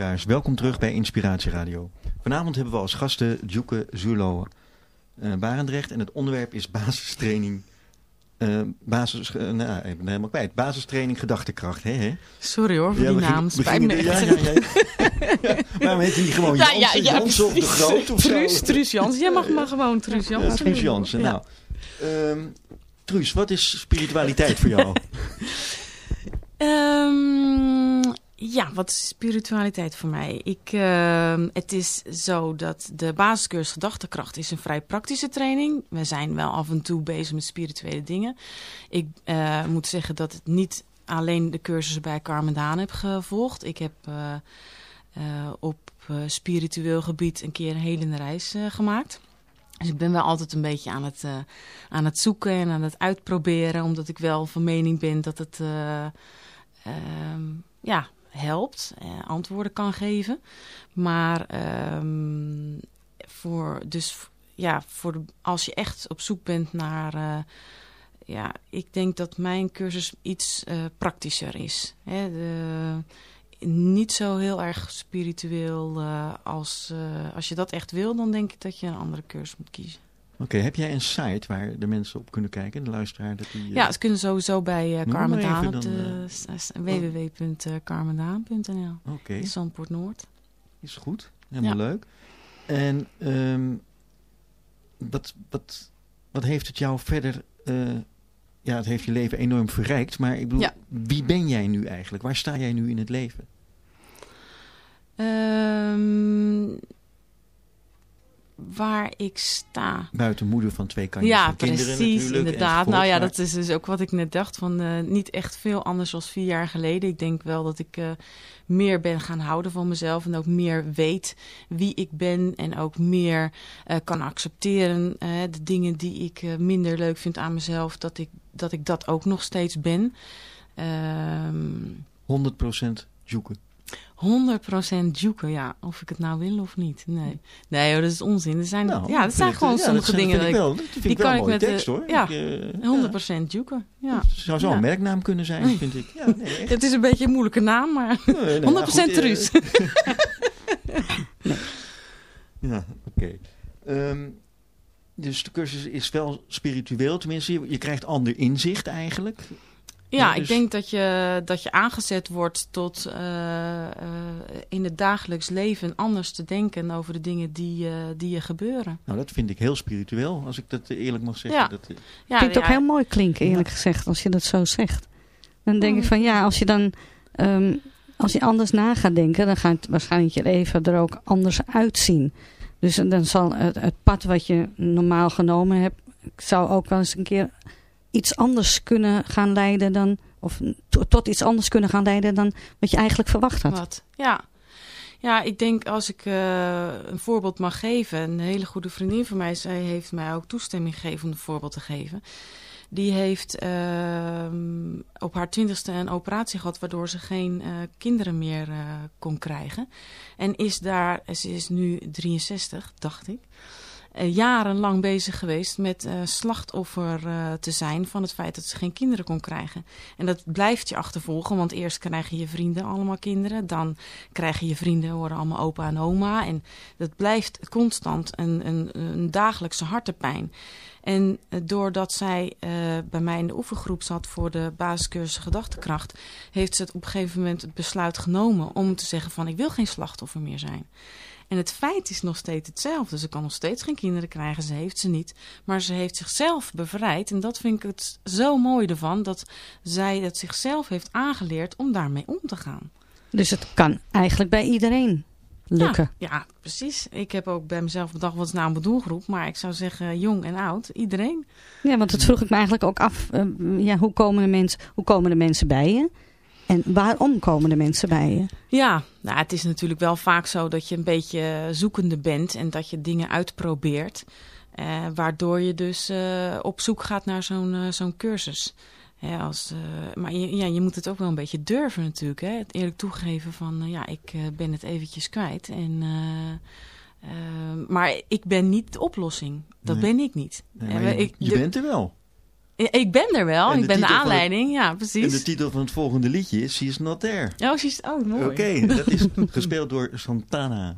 luisteraars, welkom terug bij Inspiratie Radio. Vanavond hebben we als gasten Djoeke Zulo uh, Barendrecht en het onderwerp is basistraining. Uh, basis, uh, nou, ik ben helemaal kwijt. Basistraining gedachtekracht, hè? hè? Sorry hoor, voor Ja, die naam. Spijt me. Ja, ja. Waarom heet hij gewoon Ja, Jansen, ja, ja, Jansen of de. Groot of zo? Truus, Truus Jansen. Jij mag maar gewoon Truus Ja, Jansen. Truus Jansen. Ja. Nou, ehm, Truus, wat is spiritualiteit voor jou? Ehm, ja, wat is spiritualiteit voor mij? Ik, ehm, het is zo dat de basiscursus gedachtekracht is een vrij praktische training. We zijn wel af en toe bezig met spirituele dingen. Ik eh, moet zeggen dat het niet alleen de cursussen bij Carmen Daan heb gevolgd. Ik heb eh, eh, op spiritueel gebied een keer een hele reis gemaakt. Dus ik ben wel altijd een beetje aan het, aan het zoeken en aan het uitproberen. Omdat ik wel van mening ben dat het eh, ehm, ja, helpt, eh, antwoorden kan geven. Maar ehm, voor, dus, ja, voor als je echt op zoek bent naar... eh, ja, ik denk dat mijn cursus iets eh, praktischer is. Hè, de, niet zo heel erg spiritueel. eh, als, als je dat echt wil, dan denk ik dat je een andere cursus moet kiezen. Oké, heb jij een site waar de mensen op kunnen kijken, de luisteraar? Dat die, eh, Ja, ze kunnen sowieso bij Noem Carmen Daan op de s- www.carmendaan.nl. Oké, Zandpoort Noord. is goed. Helemaal Ja. leuk. En ehm, wat, wat, wat heeft het jou verder... eh, ja, het heeft je leven enorm verrijkt. Maar ik bedoel, Ja. wie ben jij nu eigenlijk? Waar sta jij nu in het leven? Ehm, waar ik sta. Buiten moeder van twee kanjes Ja, van kinderen precies, natuurlijk. inderdaad. Nou ja, dat is dus ook wat ik net dacht. Van, eh, niet echt veel anders dan vier jaar geleden. Ik denk wel dat ik eh, meer ben gaan houden van mezelf. En ook meer weet wie ik ben. En ook meer eh, kan accepteren. de dingen die ik minder leuk vind aan mezelf. Dat ik, dat ik dat ook nog steeds ben. Ehm 100% zoeken. 100% joeken, ja. Of ik het nou wil of niet. Nee, nee dat is onzin. Er zijn, Nou, ja, dat zijn gewoon ja, sommige dat dingen. ik wel, dat die ik wel kan ik met de- tekst hoor. ja, Ik, eh, ik 100% joeken. Ja. Het zou zo Ja. een merknaam kunnen zijn, vind ik. Ja, nee, echt. Het is een beetje een moeilijke naam, maar Nee, nee, 100% nou goed, truus. eh, Ja, oké. Ehm, dus de cursus is wel spiritueel, tenminste. Je, je krijgt ander inzicht eigenlijk. Ja, ik dus- denk dat je, dat je aangezet wordt tot eh, eh, in het dagelijks leven anders te denken over de dingen die, eh, die je gebeuren. Nou, dat vind ik heel spiritueel, als ik dat eerlijk mag zeggen. Ja. Dat, eh, Ja, Klinkt ook ja, heel mooi klinken, eerlijk gezegd, als je dat zo zegt. Dan denk Mm. ik van ja, als je dan ehm, als je anders na gaat denken, dan gaat waarschijnlijk je leven er ook anders uitzien. Dus dan zal het, het pad wat je normaal genomen hebt, zou ook wel eens een keer iets anders kunnen gaan leiden dan, of to- tot iets anders kunnen gaan leiden dan wat je eigenlijk verwacht had. Wat? Ja. Ja, ik denk als ik eh, een voorbeeld mag geven. Een hele goede vriendin van mij, zij heeft mij ook toestemming gegeven om een voorbeeld te geven. Die heeft ehm, op haar twintigste een operatie gehad waardoor ze geen eh, kinderen meer eh, kon krijgen. En is daar, ze is nu 63, dacht ik. Eh, jarenlang bezig geweest met eh, slachtoffer eh, te zijn van het feit dat ze geen kinderen kon krijgen. En dat blijft je achtervolgen, want eerst krijgen je vrienden allemaal kinderen. Dan krijgen je vrienden, worden allemaal opa en oma. En dat blijft constant een, een, een dagelijkse hartepijn. En doordat zij bij mij in de oefengroep zat voor de basiscursus gedachtekracht, heeft ze op een gegeven moment het besluit genomen om te zeggen van ik wil geen slachtoffer meer zijn. En het feit is nog steeds hetzelfde. Ze kan nog steeds geen kinderen krijgen, ze heeft ze niet. Maar ze heeft zichzelf bevrijd. En dat vind ik het zo mooi ervan, dat zij het zichzelf heeft aangeleerd om daarmee om te gaan. Dus het kan eigenlijk bij iedereen lukken. Ja, ja, precies. Ik heb ook bij mezelf bedacht, wat is nou een doelgroep? Maar ik zou zeggen, jong en oud, iedereen. Ja, want dat vroeg ik me eigenlijk ook af. eh, ja, hoe, komen de mensen, hoe komen de mensen bij je? En waarom komen de mensen bij je? Ja, nou, het is natuurlijk wel vaak zo dat je een beetje zoekende bent en dat je dingen uitprobeert. Eh, waardoor je dus eh, op zoek gaat naar zo'n eh, zo'n cursus. Hè, als, eh, maar je, ja, je moet het ook wel een beetje durven natuurlijk. Hè? Het eerlijk toegeven van, eh, ja, ik ben het eventjes kwijt. En, maar ik ben niet de oplossing. Dat Nee. ben ik niet. nee, je, ik- je de- bent er wel. Ik ben er wel, ik ben de aanleiding, ja precies. En de titel van het volgende liedje is She's Not There. Oh, she's, oh mooi. Oké, dat is gespeeld door Santana.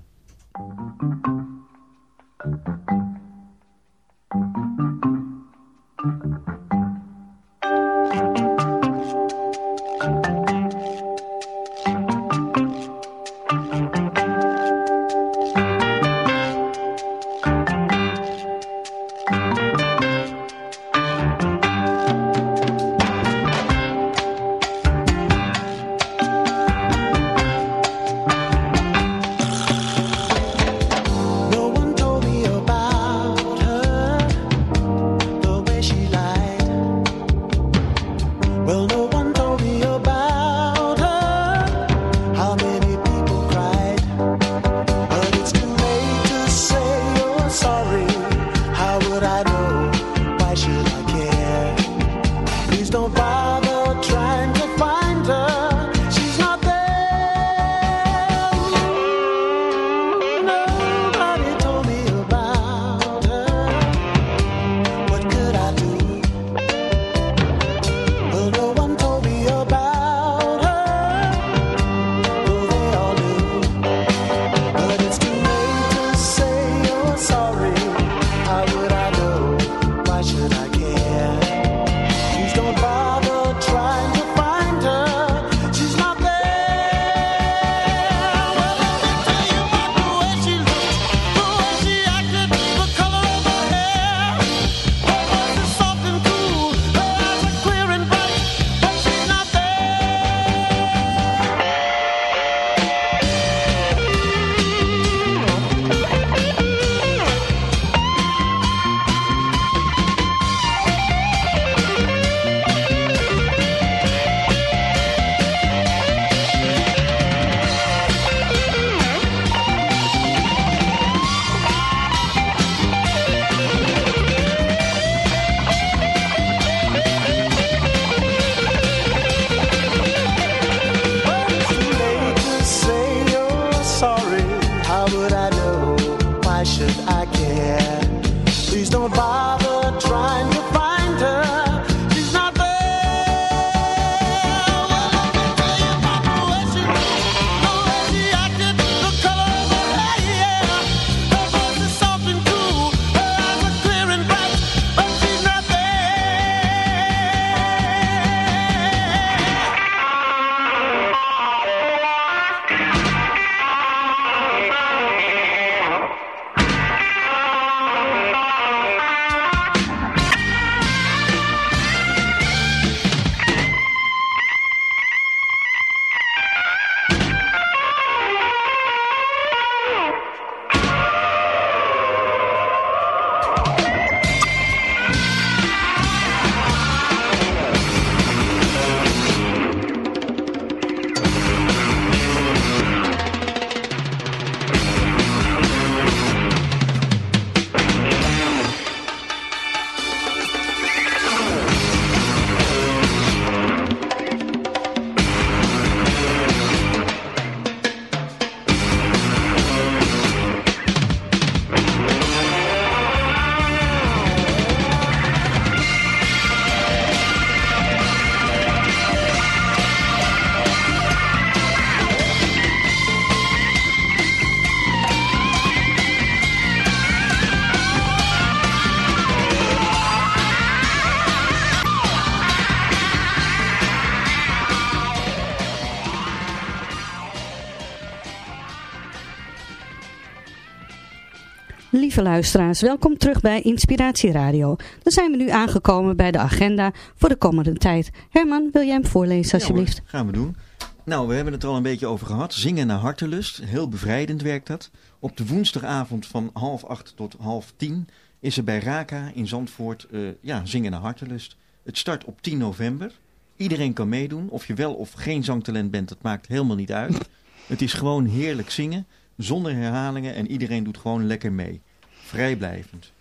Lieve luisteraars, welkom terug bij Inspiratie Radio. Dan zijn we nu aangekomen bij de agenda voor de komende tijd. Herman, wil jij hem voorlezen alsjeblieft? Ja hoor, gaan we doen. Nou, we hebben het er al een beetje over gehad. Zingen naar hartelust. Heel bevrijdend werkt dat. Op de woensdagavond van half acht tot half tien is er bij Raka in Zandvoort eh, ja, Zingen naar hartelust. Het start op 10 november. Iedereen kan meedoen. Of je wel of geen zangtalent bent, dat maakt helemaal niet uit. Het is gewoon heerlijk zingen, zonder herhalingen en iedereen doet gewoon lekker mee. Vrijblijvend.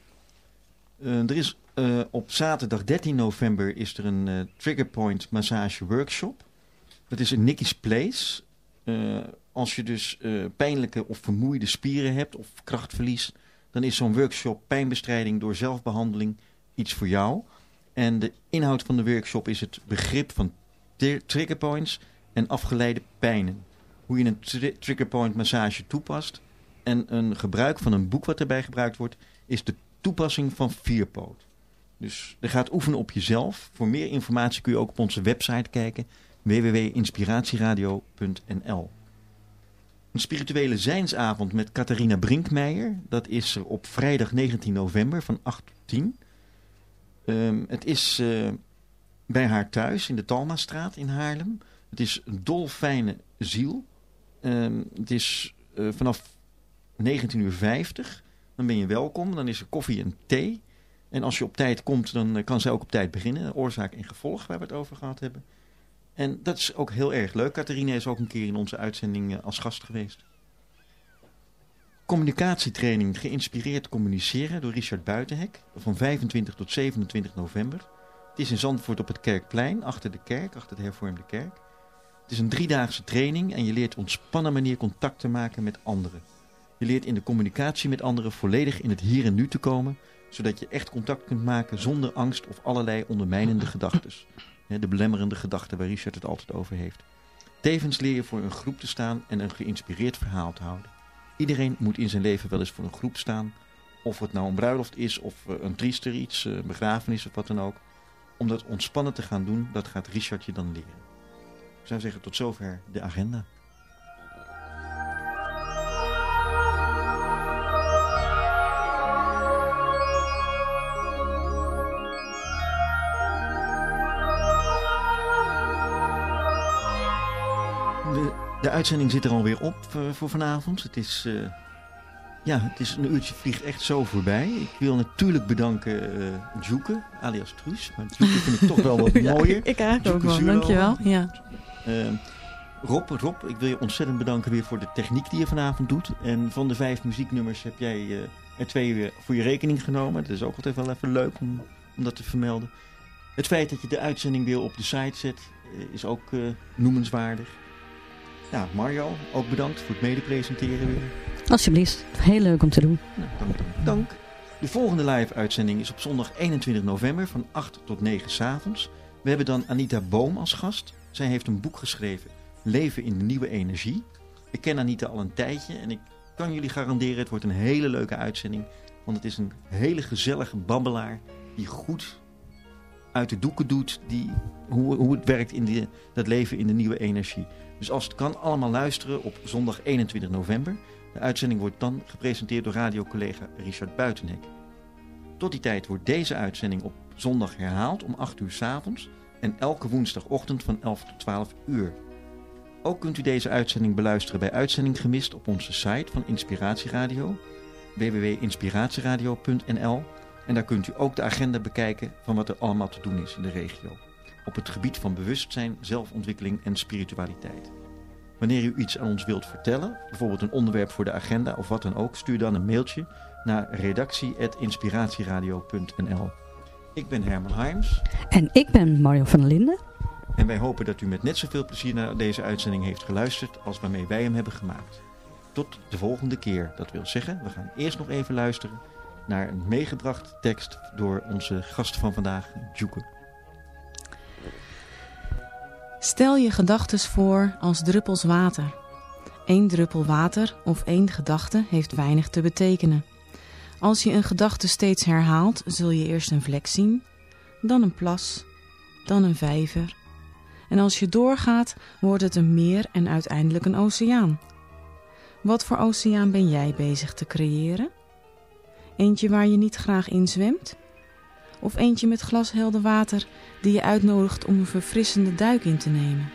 Eh, er is eh, op zaterdag 13 november is er een eh, Triggerpoint massage workshop. Dat is in Nicky's Place. Als je dus pijnlijke of vermoeide spieren hebt of krachtverlies, dan is zo'n workshop pijnbestrijding door zelfbehandeling iets voor jou. En de inhoud van de workshop is het begrip van triggerpoints en afgeleide pijnen. Hoe je een tri triggerpoint massage toepast. En een gebruik van een boek wat erbij gebruikt wordt, is de toepassing van vierpoot. Dus je gaat oefenen op jezelf. Voor meer informatie kun je ook op onze website kijken www.inspiratieradio.nl Een spirituele zijnsavond met Catharina Brinkmeijer. Dat is er op vrijdag 19 november van 8 tot 10. Um, het is uh, bij haar thuis in de Talmastraat in Haarlem. Het is een dolfijne ziel. Um, het is uh, vanaf 19.50 uur. 50. Dan ben je welkom. Dan is er koffie en thee. En als je op tijd komt, dan uh, kan zij ook op tijd beginnen. Oorzaak en gevolg, waar we het over gehad hebben. En dat is ook heel erg leuk. Catharina is ook een keer in onze uitzending uh, als gast geweest. Communicatietraining geïnspireerd communiceren door Richard Buitenhek. Van 25 tot 27 november. Het is in Zandvoort op het Kerkplein, achter de kerk, achter de hervormde kerk. Het is een driedaagse training en je leert ontspannen manier contact te maken met anderen. Je leert in de communicatie met anderen volledig in het hier en nu te komen, zodat je echt contact kunt maken zonder angst of allerlei ondermijnende gedachten. De belemmerende gedachten waar Richard het altijd over heeft. Tevens leer je voor een groep te staan en een geïnspireerd verhaal te houden. Iedereen moet in zijn leven wel eens voor een groep staan. Of het nou een bruiloft is of eh, een triester iets, een begrafenis of wat dan ook. Om dat ontspannen te gaan doen, dat gaat Richard je dan leren. Ik zou zeggen tot zover de agenda. De, de uitzending zit er alweer op uh, voor vanavond. Het is, uh, ja, het is een uurtje vliegt echt zo voorbij. Ik wil natuurlijk bedanken uh, Djoeke, alias Truus. Maar Djoeke vind ik toch wel wat mooier. ja, ik eigenlijk ook wel, dankjewel. Ja. Rob, Rob, ik wil je ontzettend bedanken weer voor de techniek die je vanavond doet. En van de vijf muzieknummers heb jij er twee weer voor je rekening genomen. Dat is ook altijd wel even leuk om, om dat te vermelden. Het feit dat je de uitzending weer op de site zet, is ook noemenswaardig. Ja, Mario, ook bedankt voor het medepresenteren weer. Alsjeblieft, heel leuk om te doen. Nou, dank, dank, dank. De volgende live-uitzending is op zondag 21 november van 8 tot 9 s avonds. We hebben dan Anita Boom als gast. Zij heeft een boek geschreven, Leven in de Nieuwe Energie. Ik ken Anita al een tijdje en ik kan jullie garanderen, het wordt een hele leuke uitzending. Want het is een hele gezellige babbelaar die goed uit de doeken doet die, hoe, hoe het werkt in die, dat leven in de nieuwe energie. Dus als het kan, allemaal luisteren op zondag 21 november. De uitzending wordt dan gepresenteerd door radiocollega Richard Buitenhek. Tot die tijd wordt deze uitzending op zondag herhaald om 8 uur s avonds en elke woensdagochtend van 11 tot 12 uur. Ook kunt u deze uitzending beluisteren bij Uitzending Gemist op onze site van Inspiratieradio, www.inspiratieradio.nl en daar kunt u ook de agenda bekijken van wat er allemaal te doen is in de regio op het gebied van bewustzijn, zelfontwikkeling en spiritualiteit. Wanneer u iets aan ons wilt vertellen, bijvoorbeeld een onderwerp voor de agenda of wat dan ook, stuur dan een mailtje naar redactie.inspiratieradio.nl Ik ben Herman Harms. En ik ben Mario van der Linden. En wij hopen dat u met net zoveel plezier naar deze uitzending heeft geluisterd als waarmee wij hem hebben gemaakt. Tot de volgende keer. Dat wil zeggen, we gaan eerst nog even luisteren naar een meegebracht tekst door onze gast van vandaag, Juke. Stel je gedachten voor als druppels water. Eén druppel water of één gedachte heeft weinig te betekenen. Als je een gedachte steeds herhaalt, zul je eerst een vlek zien, dan een plas, dan een vijver. En als je doorgaat, wordt het een meer en uiteindelijk een oceaan. Wat voor oceaan ben jij bezig te creëren? Eentje waar je niet graag in zwemt? Of eentje met glashelder water die je uitnodigt om een verfrissende duik in te nemen.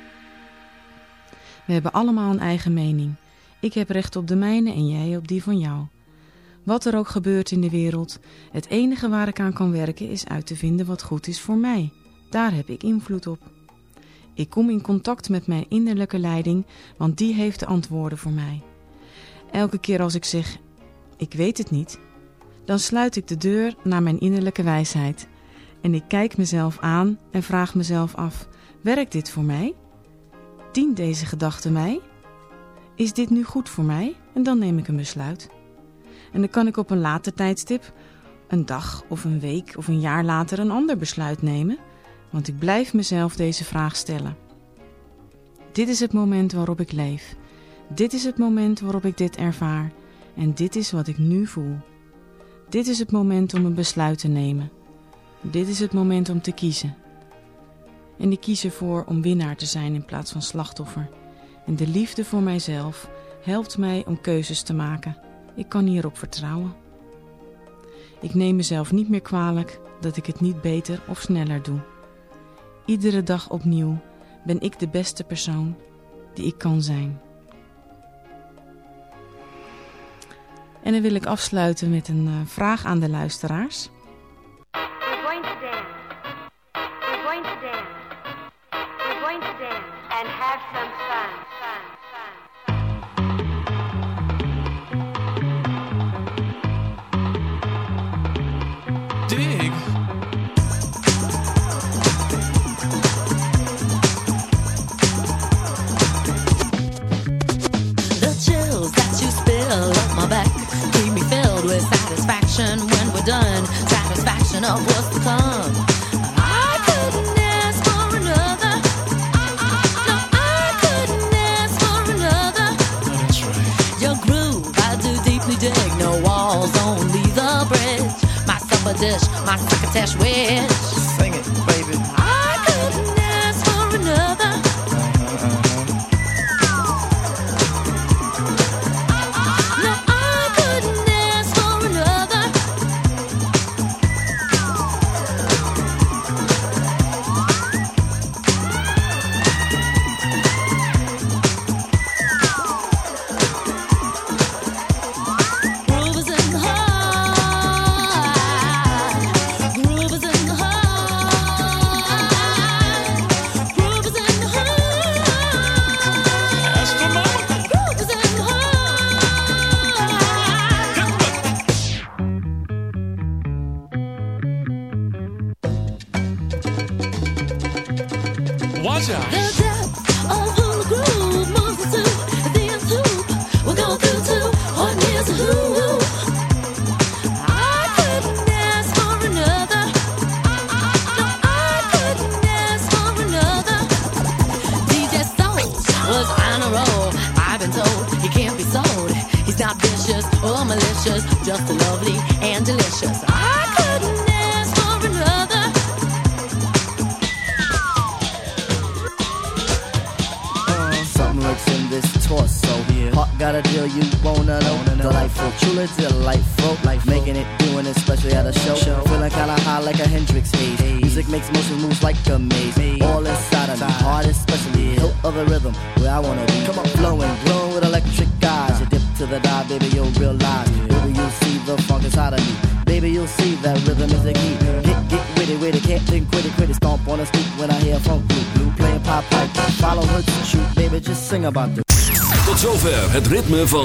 We hebben allemaal een eigen mening. Ik heb recht op de mijne en jij op die van jou. Wat er ook gebeurt in de wereld, het enige waar ik aan kan werken is uit te vinden wat goed is voor mij. Daar heb ik invloed op. Ik kom in contact met mijn innerlijke leiding, want die heeft de antwoorden voor mij. Elke keer als ik zeg, ik weet het niet, dan sluit ik de deur naar mijn innerlijke wijsheid. En ik kijk mezelf aan en vraag mezelf af: werkt dit voor mij? Dient deze gedachte mij? Is dit nu goed voor mij? En dan neem ik een besluit. En dan kan ik op een later tijdstip een dag of een week of een jaar later een ander besluit nemen, want ik blijf mezelf deze vraag stellen. Dit is het moment waarop ik leef. Dit is het moment waarop ik dit ervaar. En dit is wat ik nu voel. Dit is het moment om een besluit te nemen. Dit is het moment om te kiezen. En ik kies ervoor om winnaar te zijn in plaats van slachtoffer. En de liefde voor mijzelf helpt mij om keuzes te maken. Ik kan hierop vertrouwen. Ik neem mezelf niet meer kwalijk dat ik het niet beter of sneller doe. Iedere dag opnieuw ben ik de beste persoon die ik kan zijn. En dan wil ik afsluiten met een uh, vraag aan de luisteraars. satisfaction when we're done, satisfaction of what's to come. Dig no walls, only the bridge. My supper dish, my crocketesh wish.